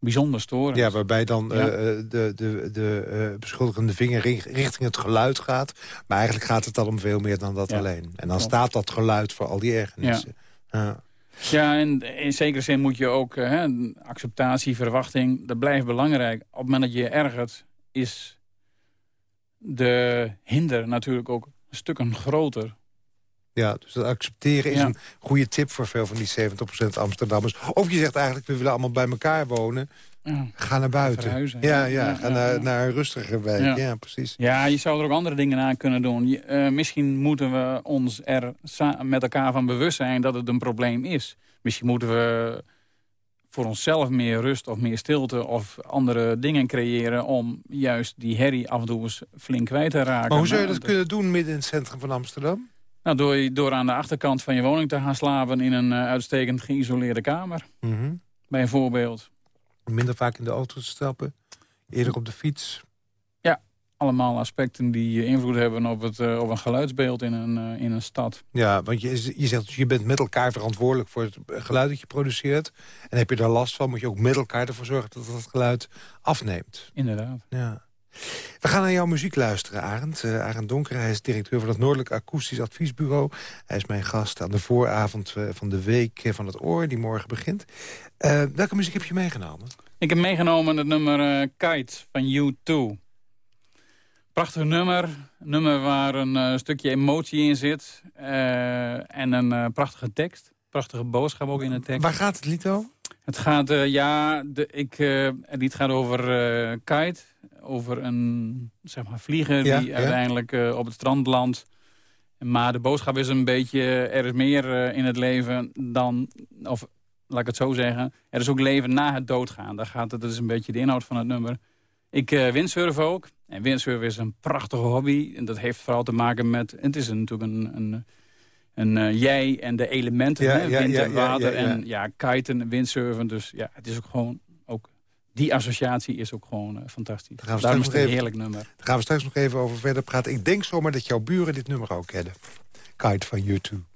S4: bijzonder storend.
S3: Ja, waarbij dan
S4: Ja.
S3: eh, eh, de, de, de eh, beschuldigende vinger ri- richting het geluid gaat. Maar eigenlijk gaat het dan om veel meer dan dat
S4: Ja.
S3: alleen. En dan staat dat geluid voor al die ergernissen. Ja.
S4: Ja, en in zekere zin moet je ook hè, acceptatie, verwachting, dat blijft belangrijk. Op het moment dat je je ergert, is de hinder natuurlijk ook stukken groter.
S3: Ja, dus dat accepteren is
S4: Ja.
S3: een goede tip voor veel van die 70% Amsterdammers. Of je zegt eigenlijk, we willen allemaal bij elkaar wonen.
S4: Ja.
S3: Ga naar buiten. Ja,
S4: Ja,
S3: ja, ga naar, een rustiger wijk. Ja, precies.
S4: Ja, je zou er ook andere dingen aan kunnen doen. Je- eh, misschien moeten we ons er met elkaar van bewust zijn dat het een probleem is. Misschien moeten we voor onszelf meer rust of meer stilte of andere dingen creëren... om juist die herrie af en toe eens flink kwijt te raken.
S3: Maar hoe zou je dat kunnen doen midden in het centrum van Amsterdam?
S4: Nou, door, door aan de achterkant van je woning te gaan slapen... in een uh, uitstekend geïsoleerde kamer,
S3: Mhm.
S4: bijvoorbeeld.
S3: Minder vaak in de auto te stappen. Eerder op de fiets.
S4: Allemaal aspecten die eh, invloed hebben op, het, eh, op een geluidsbeeld in een, eh, in een stad.
S3: Ja, want je, je zegt, je bent met elkaar verantwoordelijk voor het geluid dat je produceert. En heb je daar last van, moet je ook met elkaar ervoor zorgen dat dat geluid afneemt.
S4: Inderdaad.
S3: Ja. We gaan naar jouw muziek luisteren, Arend. Uh, Arend Donker, hij is directeur van het Noordelijk Akoestisch Adviesbureau. Hij is mijn gast aan de vooravond uh, van de Week van het Oor, die morgen begint. Uh, welke muziek heb je meegenomen?
S4: Ik heb meegenomen het nummer Kite van U2. Prachtig nummer. Een nummer waar een stukje emotie in zit. En een prachtige tekst. Prachtige boodschap ook in de tekst.
S3: Waar gaat het lied over?
S4: Het gaat, ja, de, ik, het lied gaat over kite. Over een zeg maar, vlieger
S3: ja,
S4: die
S3: ja.
S4: uiteindelijk op het strand landt. Maar de boodschap is een beetje, er is meer in het leven dan, of laat ik het zo zeggen. Er is ook leven na het doodgaan. Daar gaat het, dat is een beetje de inhoud van het nummer. Ik uh, windsurf ook. En windsurfen is een prachtige hobby. En dat heeft vooral te maken met... Het is natuurlijk een, een, een uh, jij en de elementen.
S3: Ja,
S4: hè?
S3: ja,
S4: Wind en water. En ja, kiten, windsurfen. Dus ja, het is ook gewoon... Ook, die associatie is ook gewoon uh, fantastisch.
S3: Daar gaan we
S4: Daarom is
S3: straks
S4: een heerlijk nummer.
S3: Daar gaan we straks nog even over verder praten. Ik denk zomaar dat jouw buren dit nummer ook kennen. Kite van U2.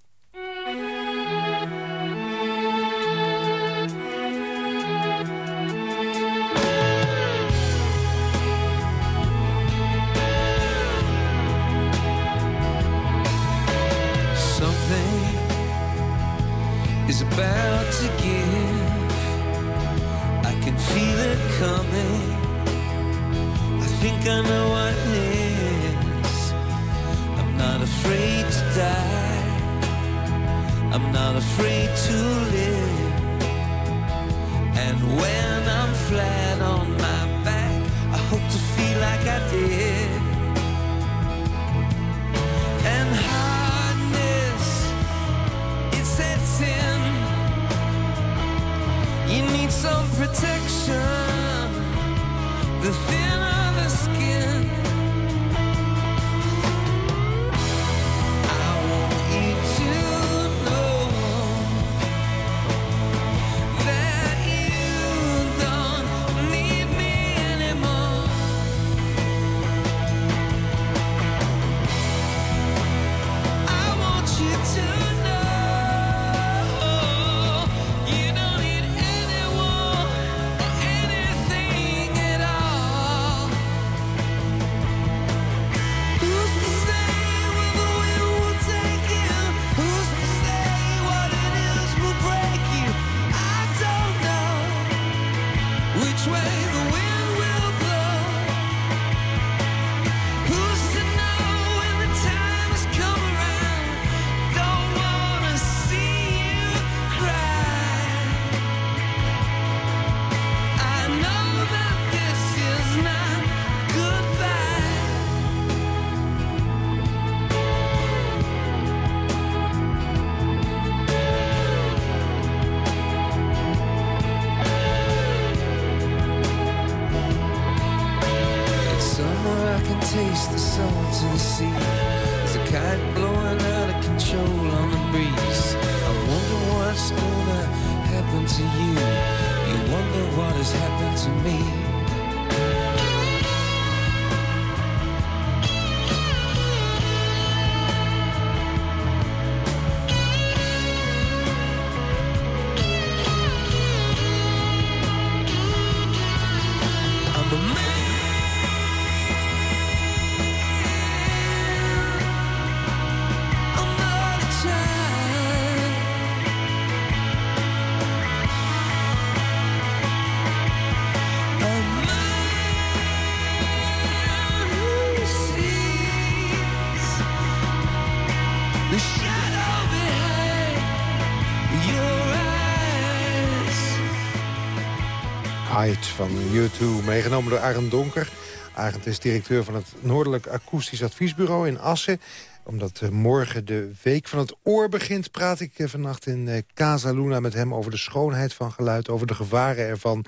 S7: I know what is. I'm not afraid to die. I'm not afraid to live. And when I'm flat on my back, I hope to feel like I did. And hardness, it sets in. You need some protection. The
S3: van U2, meegenomen door Arend Donker. Arend is directeur van het Noordelijk Akoestisch Adviesbureau in Assen. Omdat uh, morgen de Week van het Oor begint... praat ik uh, vannacht in uh, Casa Luna met hem over de schoonheid van geluid... over de gevaren ervan,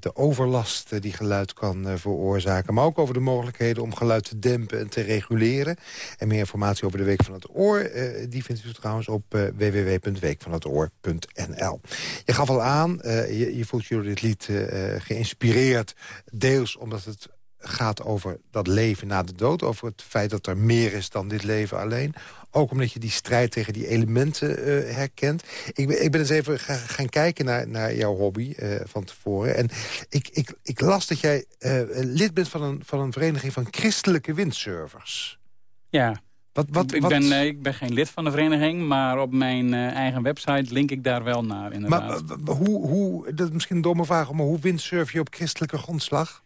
S3: de overlast die geluid kan veroorzaken... maar ook over de mogelijkheden om geluid te dempen en te reguleren. En meer informatie over de Week van het Oor... die vindt u trouwens op www.weekvanhetoor.nl. Je gaf al aan, je, je, voelt je dit lied geïnspireerd... deels omdat het gaat over dat leven na de dood. Over het feit dat er meer is dan dit leven alleen. Ook omdat je die strijd tegen die elementen uh, herkent. Ik ben, ik ben eens even gaan kijken naar, naar jouw hobby uh, van tevoren. En ik, ik, ik las dat jij uh, lid bent van een, van een vereniging van christelijke windsurfers.
S4: Ja, wat, wat, ik, ben, ik ben geen lid van de vereniging, maar op mijn eigen website link ik daar wel naar, inderdaad.
S3: Maar hoe, hoe, dat is misschien een domme vraag, maar hoe windsurf je op christelijke grondslag?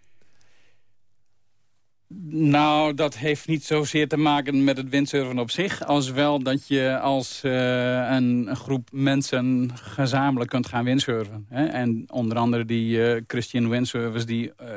S4: Nou, dat heeft niet zozeer te maken met het windsurfen op zich... als wel dat je als uh, een, groep mensen gezamenlijk kunt gaan windsurfen. Hè? En onder andere die uh, Christian Windsurfers die uh,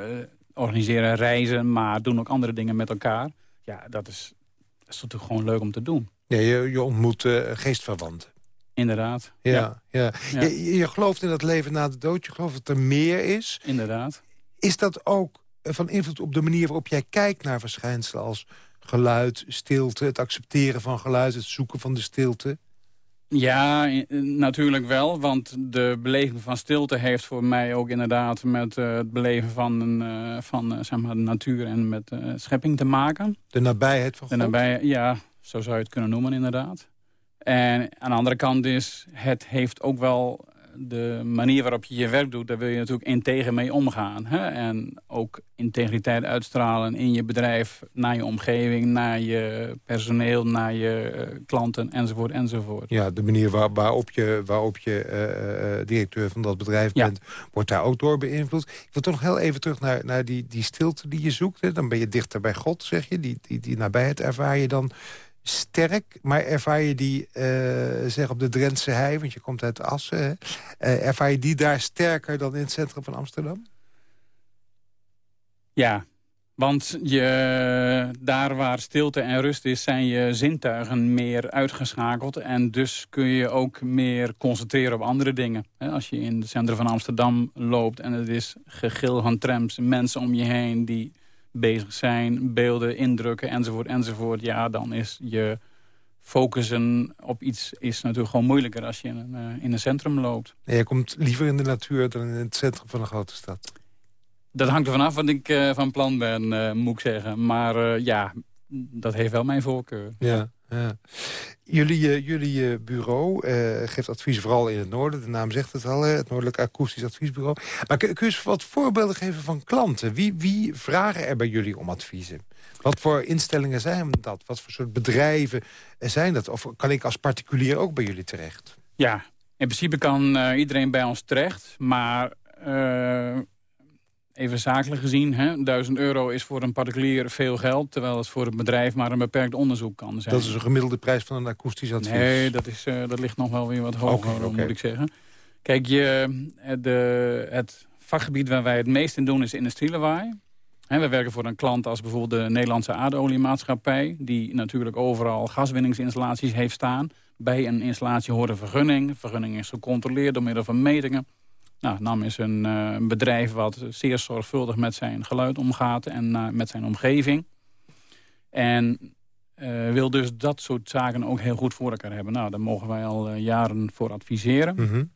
S4: organiseren reizen... maar doen ook andere dingen met elkaar. Ja, dat is, dat is natuurlijk gewoon leuk om te doen.
S3: Ja, je, je ontmoet geestverwanten.
S4: Inderdaad.
S3: Ja, ja. ja. Je, je gelooft in dat leven na de dood. Je gelooft dat er meer is.
S4: Inderdaad.
S3: Is dat ook van invloed op de manier waarop jij kijkt naar verschijnselen als geluid, stilte, het accepteren van geluid, het zoeken van de stilte?
S4: Ja, natuurlijk wel, want de beleving van stilte heeft voor mij ook inderdaad met uh, het beleven van, een, uh, van uh, zeg maar, de natuur en met schepping te maken.
S3: De nabijheid van God?
S4: De nabij, ja, zo zou je het kunnen noemen inderdaad. En aan de andere kant is, het heeft ook wel de manier waarop je je werk doet... daar wil je natuurlijk integer mee omgaan. Hè? En ook integriteit uitstralen in je bedrijf... naar je omgeving, naar je personeel, naar je uh, klanten, enzovoort, enzovoort.
S3: Ja, de manier waar, waarop je, waarop je uh, directeur van dat bedrijf bent... wordt daar ook door beïnvloed. Ik wil toch nog heel even terug naar, naar die, die stilte die je zoekt. Hè? Dan ben je dichter bij God, zeg je. Die, die, die nabijheid ervaar je dan sterk, maar ervaar je die, uh, zeg op de Drentse hei, want je komt uit Assen, uh, ervaar je die daar sterker dan in het centrum van Amsterdam?
S4: Ja, want je, daar waar stilte en rust is, zijn je zintuigen meer uitgeschakeld. En dus kun je ook meer concentreren op andere dingen. Als je in het centrum van Amsterdam loopt en het is gegil van trams, mensen om je heen die bezig zijn, beelden, indrukken enzovoort enzovoort... ja, dan is je focussen op iets is natuurlijk gewoon moeilijker als je in een, uh, in een centrum loopt.
S3: Nee, je komt liever in de natuur dan in het centrum van een grote stad.
S4: Dat hangt er vanaf wat ik uh, van plan ben, uh, moet ik zeggen. Maar ja, dat heeft wel mijn voorkeur.
S3: Ja, ja. Jullie, uh, jullie uh, bureau uh, geeft advies vooral in het noorden. De naam zegt het al, het Noordelijk Akoestisch Adviesbureau. Maar kun, kun je eens wat voorbeelden geven van klanten? Wie, wie vragen er bij jullie om adviezen? Wat voor instellingen zijn dat? Wat voor soort bedrijven zijn dat? Of kan ik als particulier ook bij jullie terecht?
S4: Ja, in principe kan iedereen bij ons terecht. Maar even zakelijk gezien, hè, 1000 euro is voor een particulier veel geld... terwijl het voor het bedrijf maar een beperkt onderzoek kan zijn.
S3: Dat is een gemiddelde prijs van een akoestisch advies?
S4: Nee, dat, is, uh, dat ligt nog wel weer wat hoger, okay, okay. moet ik zeggen. Kijk, je, eh, de, het vakgebied waar wij het meest in doen is industrielawaai. we werken voor een klant als bijvoorbeeld de Nederlandse aardoliemaatschappij... die natuurlijk overal gaswinningsinstallaties heeft staan. Bij een installatie hoort een vergunning. Vergunning is gecontroleerd door middel van metingen. Nou, NAM is een, uh, bedrijf wat zeer zorgvuldig met zijn geluid omgaat en uh, met zijn omgeving. En uh, wil dus dat soort zaken ook heel goed voor elkaar hebben. Nou, daar mogen wij al jaren voor adviseren. Mm -hmm.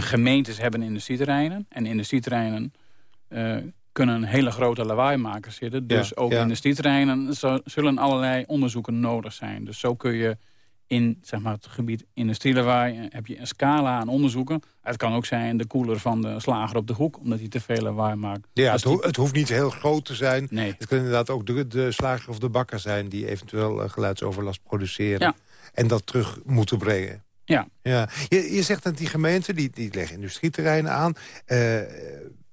S4: gemeentes hebben industrieterreinen. En industrieterreinen kunnen hele grote lawaaimakers zitten. Dus ja, ook ja. industrieterreinen zullen allerlei onderzoeken nodig zijn. Dus zo kun je in zeg maar, het gebied industrielawaai eh, heb je een scala aan onderzoeken. Het kan ook zijn de koeler van de slager op de hoek, omdat hij te veel lawaai maakt.
S3: Ja, het, ho het, hoeft niet heel groot te zijn.
S4: Nee.
S3: Het kan inderdaad ook de, de slager of de bakker zijn... die eventueel uh, geluidsoverlast produceren.
S4: Ja.
S3: En dat terug moeten brengen.
S4: Ja.
S3: ja. Je, je zegt dat die gemeenten, die, die leggen industrieterreinen aan... Uh,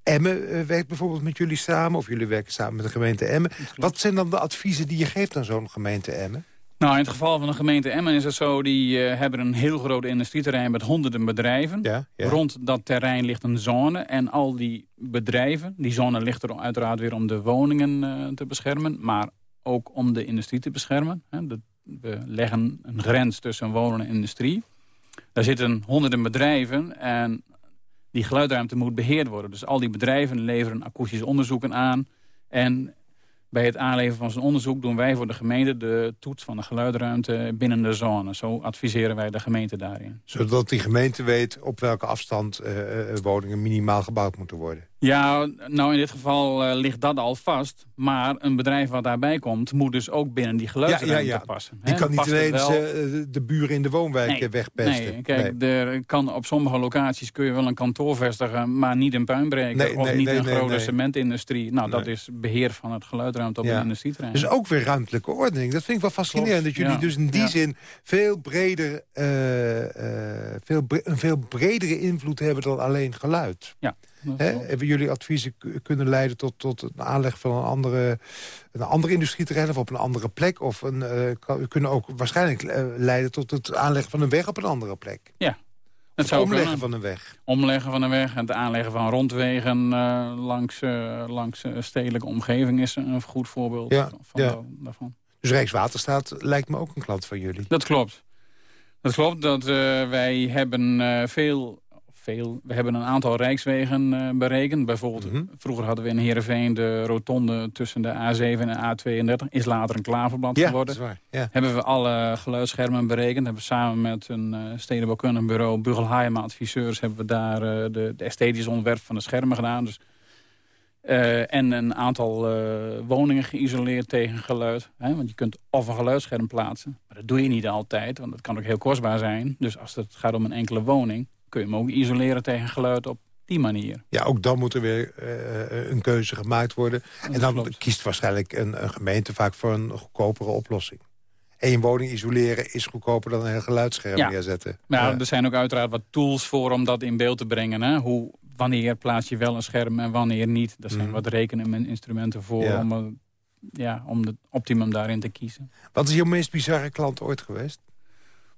S3: Emmen werkt bijvoorbeeld met jullie samen... of jullie werken samen met de gemeente Emmen. Wat zijn dan de adviezen die je geeft aan zo'n gemeente Emmen?
S4: Nou, in het geval van de gemeente Emmen is het zo... die uh, hebben een heel groot industrieterrein met honderden bedrijven.
S3: Ja, ja.
S4: Rond dat terrein ligt een zone. En al die bedrijven, die zone ligt er uiteraard weer om de woningen uh, te beschermen... maar ook om de industrie te beschermen. Hè. De we leggen een grens tussen wonen en industrie. Daar zitten honderden bedrijven en die geluidruimte moet beheerd worden. Dus al die bedrijven leveren akoestische onderzoeken aan. En bij het aanleveren van zo'n onderzoek doen wij voor de gemeente de toets van de geluidruimte binnen de zone. Zo adviseren wij de gemeente daarin.
S3: Zodat die gemeente weet op welke afstand uh, woningen minimaal gebouwd moeten worden.
S4: Ja, nou in dit geval uh, ligt dat al vast. Maar een bedrijf wat daarbij komt, moet dus ook binnen die geluidsruimte ja, ja, ja. passen.
S3: Die kan niet ineens wel... de buren in de woonwijk
S4: nee,
S3: wegpesten.
S4: Nee, kijk, nee. er kan op sommige locaties kun je wel een kantoor vestigen... maar niet een puinbreker nee, of niet een grote cementindustrie. Nou, dat is beheer van het geluidruimte op een industrieterrein.
S3: Dus ook weer ruimtelijke ordening. Dat vind ik wel fascinerend. Dat jullie dus in die zin veel breder, uh, veel bre een veel bredere invloed hebben dan alleen geluid.
S4: Ja.
S3: Hebben jullie adviezen kunnen leiden tot, tot het aanleg van een andere, een andere industrieterrein... of op een andere plek? Of een, uh, kunnen ook waarschijnlijk uh, leiden tot het aanleggen van een weg op een andere plek?
S4: Ja.
S3: Het zou omleggen kunnen. van een weg.
S4: Omleggen van een weg en het aanleggen van rondwegen uh, langs, langs stedelijke omgeving is een goed voorbeeld
S3: ja,
S4: van
S3: ja.
S4: daarvan.
S3: Dus Rijkswaterstaat lijkt me ook een klant van jullie.
S4: Dat klopt. Dat klopt, dat wij hebben veel veel. We hebben een aantal rijkswegen uh, berekend. Bijvoorbeeld, mm -hmm. vroeger hadden we in Heerenveen de rotonde tussen de A7 en de A32. Is later een klaverblad
S3: ja,
S4: geworden.
S3: Dat is waar. Ja.
S4: Hebben we alle geluidsschermen berekend. Hebben we samen met een uh, stedenbouwkundig bureau, Bugel Haema adviseurs, hebben we daar uh, de, de esthetische ontwerp van de schermen gedaan. Dus uh, en een aantal uh, woningen geïsoleerd tegen geluid. Hè? Want je kunt of een geluidsscherm plaatsen. Maar dat doe je niet altijd, want dat kan ook heel kostbaar zijn. Dus als het gaat om een enkele woning kun je hem ook isoleren tegen geluid op die manier.
S3: Ja, ook dan moet er weer uh, een keuze gemaakt worden. En dan klopt. kiest waarschijnlijk een, een, gemeente vaak voor een goedkopere oplossing. Eén woning isoleren is goedkoper dan een geluidsscherm
S4: ja.
S3: neerzetten.
S4: Ja. er zijn ook uiteraard wat tools voor om dat in beeld te brengen. Hè? Hoe, wanneer plaats je wel een scherm en wanneer niet. Er zijn mm. wat rekeninstrumenten voor ja. om, ja, om het optimum daarin te kiezen.
S3: Wat is jouw meest bizarre klant ooit geweest?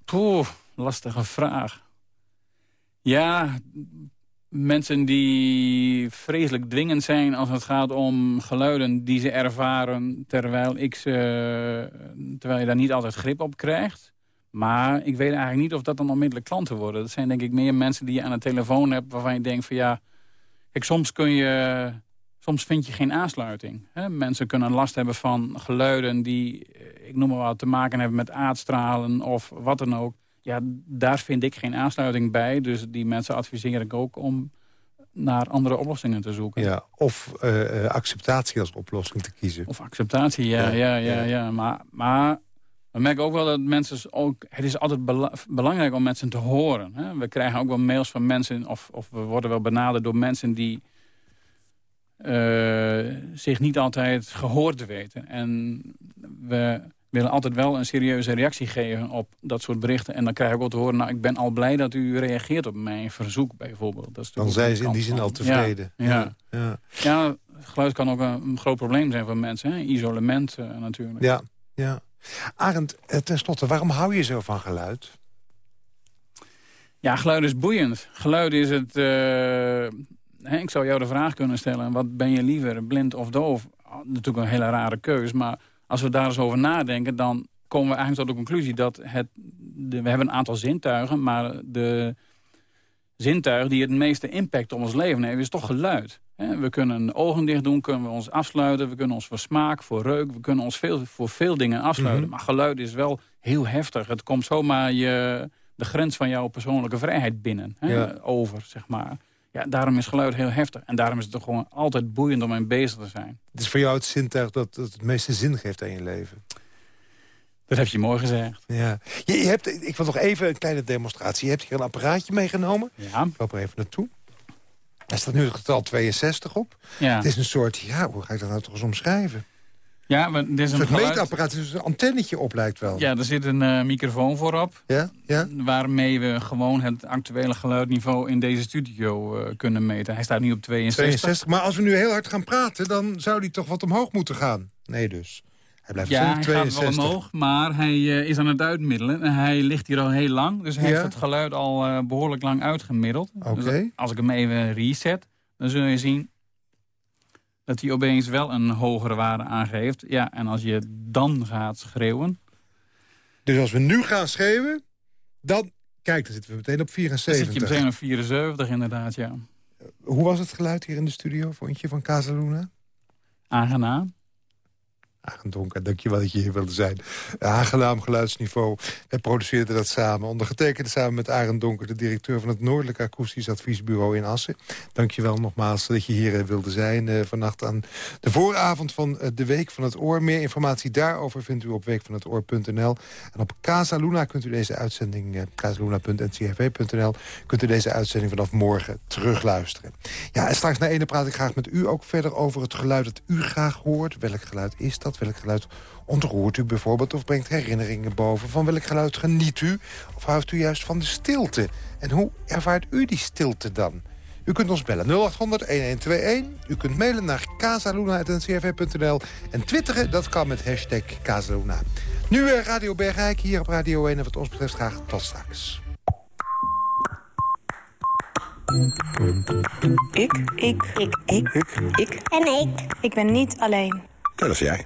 S4: Poeh, lastige vraag. Ja, mensen die vreselijk dwingend zijn als het gaat om geluiden die ze ervaren... terwijl, ik terwijl je daar niet altijd grip op krijgt. Maar ik weet eigenlijk niet of dat dan onmiddellijk klanten worden. Dat zijn denk ik meer mensen die je aan de telefoon hebt... waarvan je denkt van ja, kijk, soms kun je... Soms vind je geen aansluiting. Hè? Mensen kunnen last hebben van geluiden die, ik noem maar wat, te maken hebben met aardstralen of wat dan ook ja, daar vind ik geen aansluiting bij. Dus die mensen adviseer ik ook om naar andere oplossingen te zoeken.
S3: Ja, of uh, acceptatie als oplossing te kiezen.
S4: Of acceptatie, ja. ja, ja, ja, ja. Maar, maar we merken ook wel dat mensen ook... Het is altijd bela belangrijk om mensen te horen. Hè? We krijgen ook wel mails van mensen... of, of we worden wel benaderd door mensen die... Uh, zich niet altijd gehoord weten. En we willen altijd wel een serieuze reactie geven op dat soort berichten. En dan krijg ik ook te horen, nou, ik ben al blij dat u reageert op mijn verzoek bijvoorbeeld. Dat is
S3: dan zijn ze in die zin al tevreden.
S4: Ja, ja. ja. ja geluid kan ook een, een, groot probleem zijn voor mensen. Hè? Isolement uh, natuurlijk.
S3: Ja, ja. Arend, uh, tenslotte, waarom hou je zo van geluid?
S4: Ja, geluid is boeiend. Geluid is het... Uh, ik zou jou de vraag kunnen stellen, wat ben je liever, blind of doof? Natuurlijk een hele rare keus, maar als we daar eens over nadenken... dan komen we eigenlijk tot de conclusie dat het... De, we hebben een aantal zintuigen, maar de zintuig die het meeste impact op ons leven heeft... is toch geluid. We kunnen ogen dicht doen, kunnen we ons afsluiten. We kunnen ons voor smaak, voor reuk, we kunnen ons veel, voor veel dingen afsluiten. Mm -hmm. Maar geluid is wel heel heftig. Het komt zomaar je, de grens van jouw persoonlijke vrijheid binnen. Hè? Ja. Over, zeg maar. Ja, daarom is geluid heel heftig. En daarom is het toch gewoon altijd boeiend om mee bezig te zijn.
S3: Het is voor jou het zintuig dat, dat het meeste zin geeft aan je leven.
S4: Dat heb je mooi gezegd.
S3: Ja. Je, je hebt, ik wil nog even een kleine demonstratie. Je hebt hier een apparaatje meegenomen.
S4: Ja.
S3: Ik loop er even naartoe. Er staat nu het getal 62 op.
S4: Ja.
S3: Het is een soort, ja, hoe ga ik dat nou toch eens omschrijven?
S4: Ja, maar dit is een,
S3: meetapparaat, dus een antennetje op lijkt wel.
S4: Ja, er zit een uh, microfoon voorop.
S3: Ja, ja.
S4: Waarmee we gewoon het actuele geluidniveau in deze studio uh, kunnen meten. Hij staat nu op 62.
S3: 62. Maar als we nu heel hard gaan praten, dan zou die toch wat omhoog moeten gaan? Nee dus. Hij blijft
S4: ja,
S3: hij
S4: 62. gaat wel omhoog, maar hij uh, is aan het uitmiddelen. En hij ligt hier al heel lang, dus hij ja. heeft het geluid al behoorlijk lang uitgemiddeld.
S3: Oké. Okay.
S4: Dus als ik hem even reset, dan zul je zien dat hij opeens wel een hogere waarde aangeeft. Ja, en als je dan gaat schreeuwen...
S3: Dus als we nu gaan schreeuwen, dan... Kijk, dan zitten we meteen op
S4: Dan
S3: 74.
S4: zit je meteen op 74 inderdaad, ja.
S3: Hoe was het geluid hier in de studio, vond je, van Casaluna?
S4: Aangenaam.
S3: Donker, dankjewel dat je hier wilde zijn. Aangenaam geluidsniveau. Wij produceerden dat samen. Ondergetekend samen met Arend Donker, de directeur van het Noordelijk Akoestisch Adviesbureau in Assen. Dankjewel nogmaals dat je hier eh, wilde zijn eh, vannacht aan de vooravond van eh, de Week van het Oor. Meer informatie daarover vindt u op weekvanhetoor.nl. En op Casaluna kunt u deze uitzending, casaluna.ncrv.nl, kunt u deze uitzending vanaf morgen terugluisteren. Ja, en straks na ene praat ik graag met u ook verder over het geluid dat u graag hoort. Welk geluid is dat? Welk geluid ontroert u bijvoorbeeld of brengt herinneringen boven? Van welk geluid geniet u? Of houdt u juist van de stilte? En hoe ervaart u die stilte dan? U kunt ons bellen 0800-1121. U kunt mailen naar casaluna.ncrv.nl. En twitteren, dat kan met hashtag Casaluna. Nu eh, Radio Bergijk hier op Radio 1. En wat ons betreft graag tot straks.
S8: Ik. Ik. Ik. Ik. Ik. En ik. Ik ben niet alleen.
S2: Dat is jij.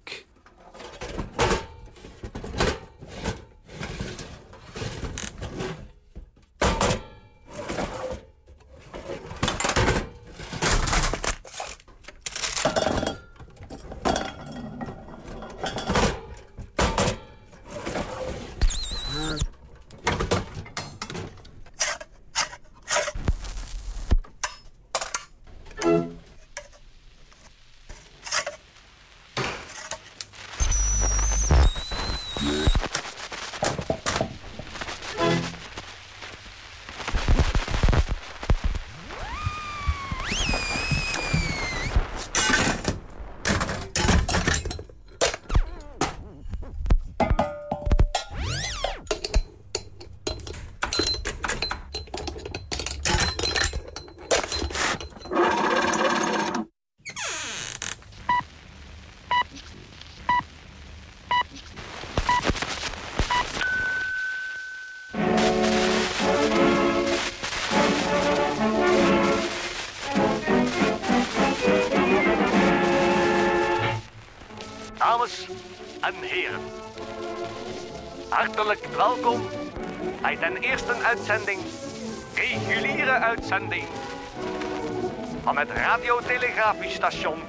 S9: Van het radiotelegrafiestation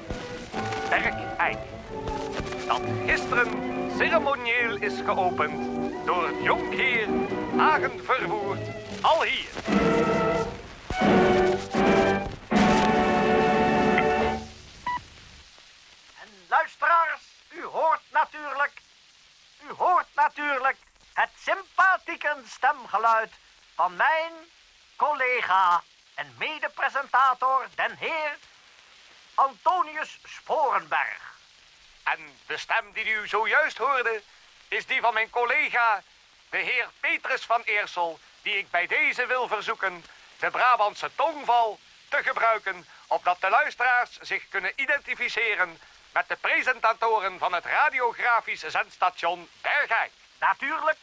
S9: Bergijk. Dat gisteren ceremonieel is geopend door jonkheer Hagen Verwoerd, al hier. En luisteraars, u hoort natuurlijk, u hoort natuurlijk het sympathieke stemgeluid van mijn collega en mede-presentator, den heer Antonius Sporenberg. En de stem die u zojuist hoorde, is die van mijn collega, de heer Petrus van Eersel, die ik bij deze wil verzoeken de Brabantse tongval te gebruiken, opdat de luisteraars zich kunnen identificeren met de presentatoren van het radiografisch zendstation Bergijk. Natuurlijk,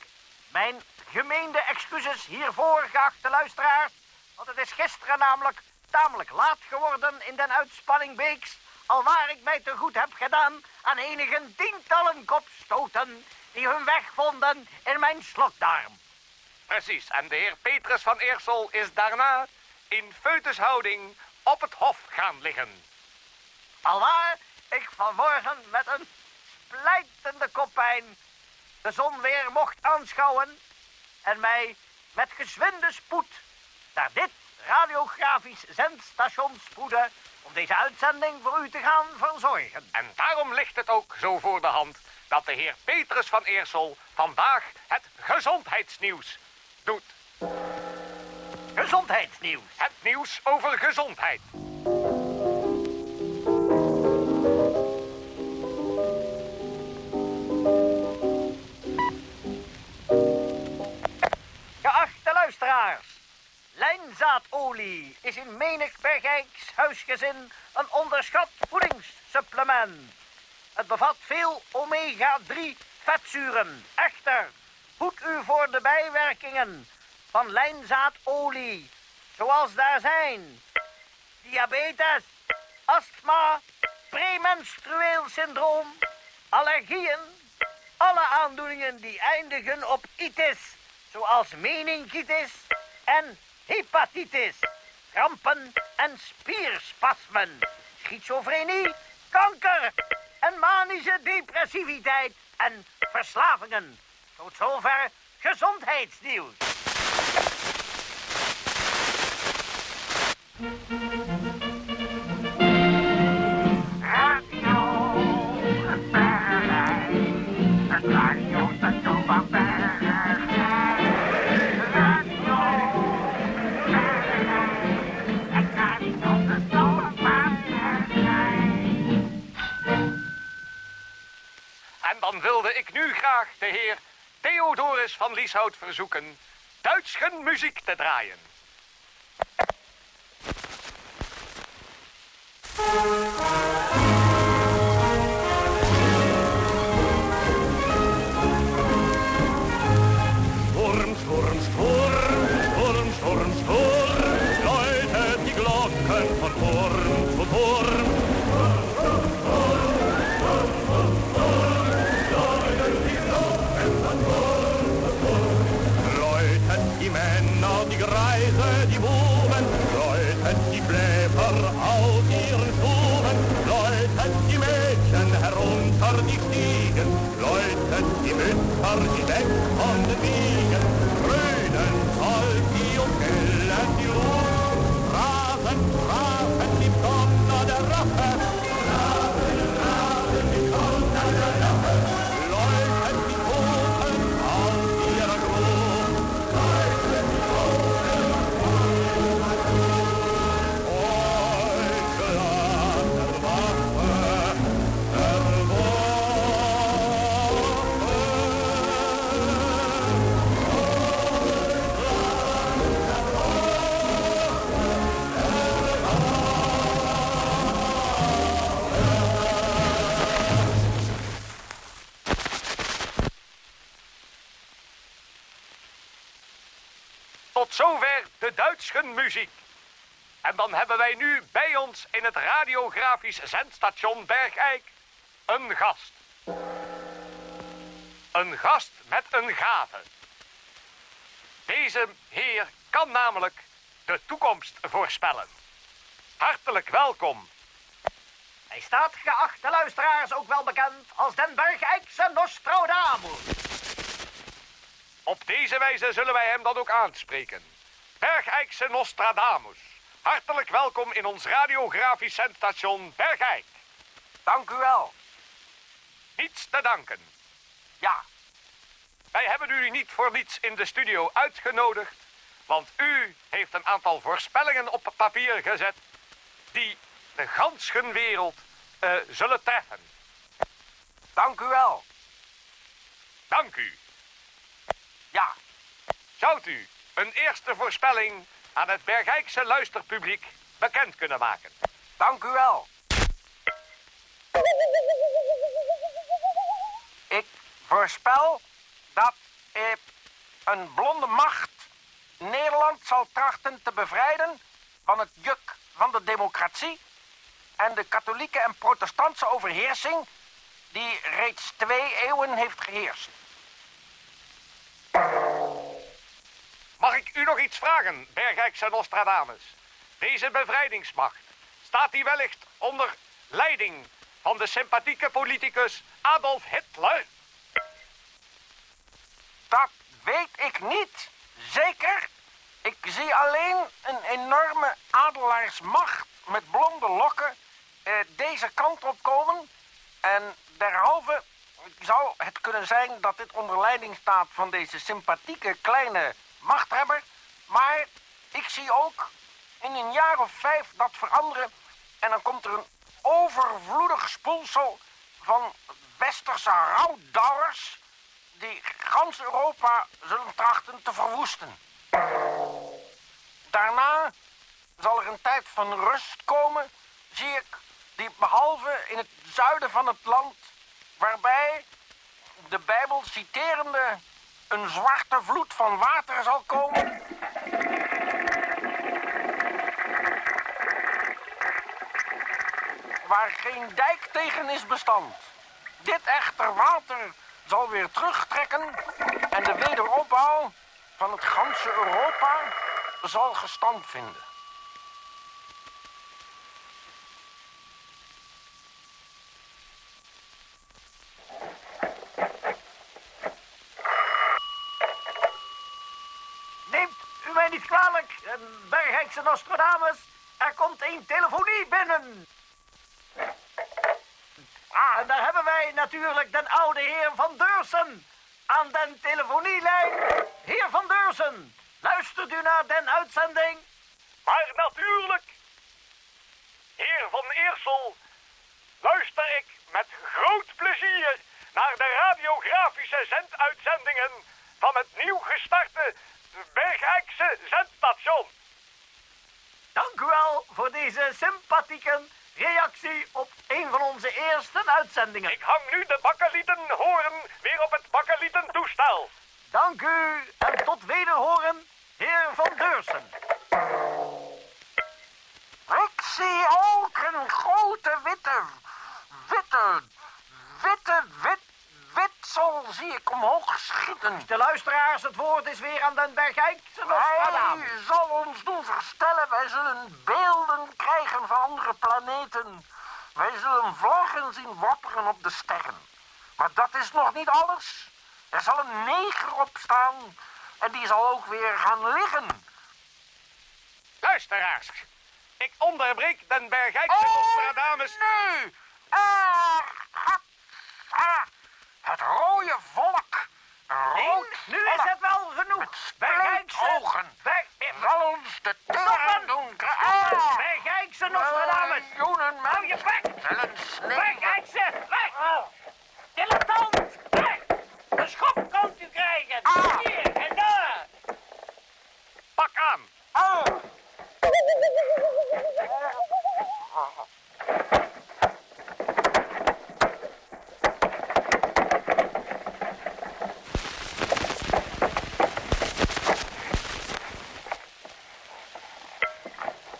S9: mijn gemeende excuses hiervoor, geachte luisteraars. Want het is gisteren namelijk tamelijk laat geworden in den uitspanning Beeks. Alwaar ik mij te goed heb gedaan aan enige tientallen kopstoten die hun weg vonden in mijn slokdarm. Precies, en de heer Petrus van Eersel is daarna in feutushouding op het hof gaan liggen. Alwaar ik vanmorgen met een splijtende koppijn de zon weer mocht aanschouwen en mij met gezwinde spoed naar dit radiografisch zendstation spoedde om deze uitzending voor u te gaan verzorgen. En daarom ligt het ook zo voor de hand dat de heer Petrus van Eersel vandaag het gezondheidsnieuws doet. Gezondheidsnieuws. Het nieuws over gezondheid. Lijnzaadolie is in menig Bergijks huisgezin een onderschat voedingssupplement. Het bevat veel omega-3 vetzuren. Echter, hoed u voor de bijwerkingen van lijnzaadolie
S10: zoals daar zijn. Diabetes, astma, premenstrueel syndroom, allergieën, alle aandoeningen die eindigen op itis, zoals meningitis en hepatitis, krampen en spierspasmen, schizofrenie, kanker en manische depressiviteit en verslavingen. Tot zover gezondheidsnieuws.
S11: En dan wilde ik nu graag de heer Theodorus van Lieshout verzoeken Duitsgen muziek te draaien.
S12: Aus ihren Stuben, läutet die Mädchen herunter die Stiegen, läutet die Mütter, die weg von den Wiegen,
S11: muziek. En dan hebben wij nu bij ons in het radiografisch zendstation Bergijk een gast. Een gast met een gave. Deze heer kan namelijk de toekomst voorspellen. Hartelijk welkom.
S10: Hij staat, geachte luisteraars, ook wel bekend als den Bergijkse Nostradamus.
S11: Op deze wijze zullen wij hem dan ook aanspreken. Bergijkse Nostradamus. Hartelijk welkom in ons radiografisch zendstation Bergijk.
S10: Dank u wel.
S11: Niets te danken.
S10: Ja.
S11: Wij hebben u niet voor niets in de studio uitgenodigd, want u heeft een aantal voorspellingen op papier gezet die de ganschen wereld eh, zullen treffen.
S10: Dank u wel.
S11: Dank u.
S10: Ja.
S11: Zou u een eerste voorspelling aan het Bergijkse luisterpubliek bekend kunnen maken?
S10: Dank u wel. Ik voorspel dat een blonde macht Nederland zal trachten te bevrijden van het juk van de democratie en de katholieke en protestantse overheersing die reeds twee eeuwen heeft geheerst.
S11: Mag ik u nog iets vragen, Bergijkse Nostradamus? Deze bevrijdingsmacht, staat die wellicht onder leiding van de sympathieke politicus Adolf Hitler?
S10: Dat weet ik niet. Zeker. Ik zie alleen een enorme adelaarsmacht met blonde lokken eh, deze kant op komen. En derhalve zou het kunnen zijn dat dit onder leiding staat van deze sympathieke kleine machthebber. Maar ik zie ook in een jaar of vijf dat veranderen. En dan komt er een overvloedig spoelsel van westerse rouwdouwers die gans Europa zullen trachten te verwoesten. Daarna zal er een tijd van rust komen, zie ik, die behalve in het zuiden van het land, waarbij de Bijbel citerende een zwarte vloed van water zal komen. Waar geen dijk tegen is bestand. Dit echter water zal weer terugtrekken en de wederopbouw van het ganse Europa zal gestand vinden.
S9: Niet kwalijk, eh, Bergijkse Nostradamus. Er komt een telefonie binnen. Ah, en daar hebben wij natuurlijk den oude heer Van Deursen. Aan den telefonielijn. Heer Van Deursen, luistert u naar den uitzending?
S11: Maar natuurlijk, heer Van Eersel, luister ik met groot plezier naar de radiografische zenduitzendingen van het nieuw gestarte Bergijkse zendstation.
S9: Dank u wel voor deze sympathieke reactie op een van onze eerste uitzendingen.
S11: Ik hang nu de bakkelieten horen weer op het bakkelieten toestel.
S9: Dank u en tot wederhoren, heer Van Deursen.
S10: Ik zie ook een grote witte, witte, witte, wit, witsel zie ik omhoog schieten.
S9: De luisteraars, het woord is weer aan den Bergijkse Nostradamus.
S10: Hij zal ons doen verstellen. Wij zullen beelden krijgen van andere planeten. Wij zullen vlaggen zien wapperen op de sterren. Maar dat is nog niet alles. Er zal een neger opstaan en die zal ook weer gaan liggen.
S11: Luisteraars, ik onderbreek den Bergijkse
S10: Oh,
S11: Nostradamus.
S10: nu! Er gaat... ah, het rode volk. Rood
S9: Nu is het wel genoeg. Bergijkse...
S10: ogen.
S9: Berg...
S10: Zal ons de
S9: Stoppen!
S10: doen krijgen.
S9: Bergijkse Nostradamus.
S10: Miljoenen
S9: Hou je bek!
S10: zullen sneeuwen.
S9: Bergijkse, weg! Dilettant, weg! Een schop kunt u krijgen. Hier en daar.
S11: Pak aan.
S10: Oh.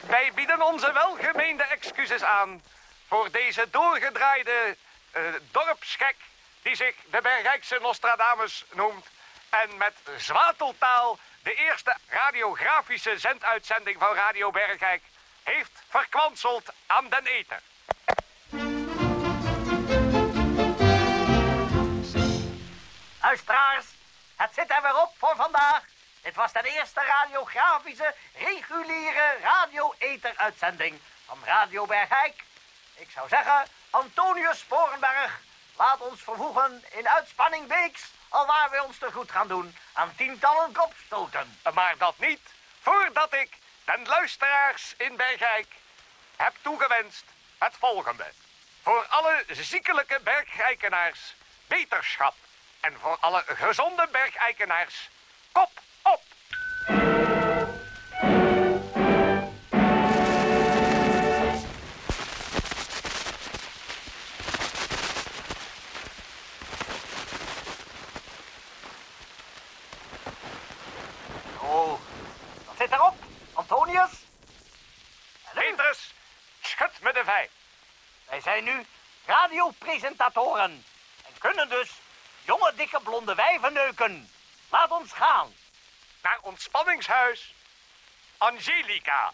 S11: Wij bieden onze welgemeende excuses aan voor deze doorgedraaide eh, dorpsgek die zich de Bergijkse Nostradamus noemt en met zwateltaal de eerste radiografische zenduitzending van Radio Bergijk heeft verkwanseld aan den ether.
S9: Luisteraars, het zit er weer op voor vandaag. Dit was de eerste radiografische, reguliere radio-ether-uitzending van Radio Bergijk. Zou zeggen, Antonius Sporenberg, laat ons vervoegen in uitspanning Beeks, alwaar we ons te goed gaan doen aan tientallen kopstoten.
S11: Maar dat niet voordat ik den luisteraars in Bergijk heb toegewenst het volgende. Voor alle ziekelijke bergijkenaars beterschap. En voor alle gezonde bergijkenaars kop op.
S9: radiopresentatoren en kunnen dus jonge dikke blonde wijven neuken. Laat ons gaan.
S11: Naar ontspanningshuis Angelica.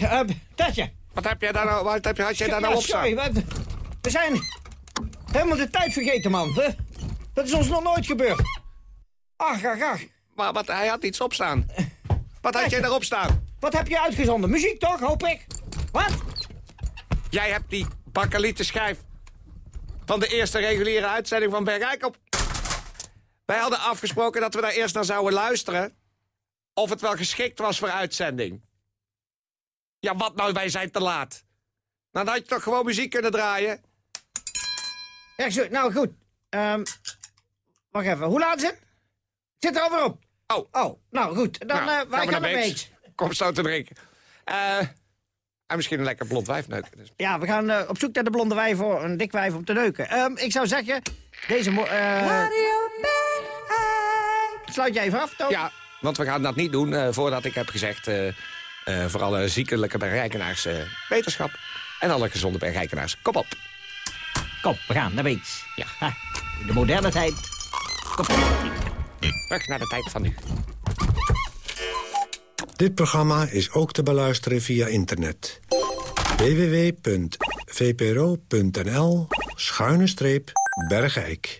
S13: Uh, Tetje.
S14: wat heb jij daar nou, wat heb had jij daar nou
S13: Ja,
S14: op staan?
S13: sorry, we, we zijn helemaal de tijd vergeten, man. Dat is ons nog nooit gebeurd. Ach, ach, ach.
S14: Maar wat, hij had iets opstaan. Wat had jij daarop staan?
S13: Wat heb je uitgezonden? Muziek toch, hoop ik? Wat?
S14: Jij hebt die schijf van de eerste reguliere uitzending van Bergijk op. Wij hadden afgesproken dat we daar eerst naar zouden luisteren. Of het wel geschikt was voor uitzending. Ja, wat nou, wij zijn te laat. Nou, dan had je toch gewoon muziek kunnen draaien?
S9: Ja, zo, nou goed. Ehm, wacht even, hoe laat is het? Zit er alweer op?
S14: Oh.
S9: Oh, nou goed. Dan,
S14: Nou,
S9: eh, wij
S14: gaan Beeks.
S9: Beeks.
S14: Kom zo te drinken. Eh, en misschien een lekker blond wijf neuken. Dus.
S9: Ja, we gaan eh, op zoek naar de blonde wijf voor een dik wijf om te neuken. Ehm, ik zou zeggen, deze... mo- eh, Sluit jij even af, Toon?
S14: Ja, want we gaan dat niet doen eh, voordat ik heb gezegd... voor alle ziekelijke bergrijkenaars eh, wetenschap. En alle gezonde bergrijkenaars, kom op.
S9: Kom, we gaan naar Beeks.
S14: Ja.
S9: Ha, de moderne tijd.
S14: Terug naar de tijd van nu.
S15: Dit programma is ook te beluisteren via internet. www.vpro.nl schuine streep Bergijk.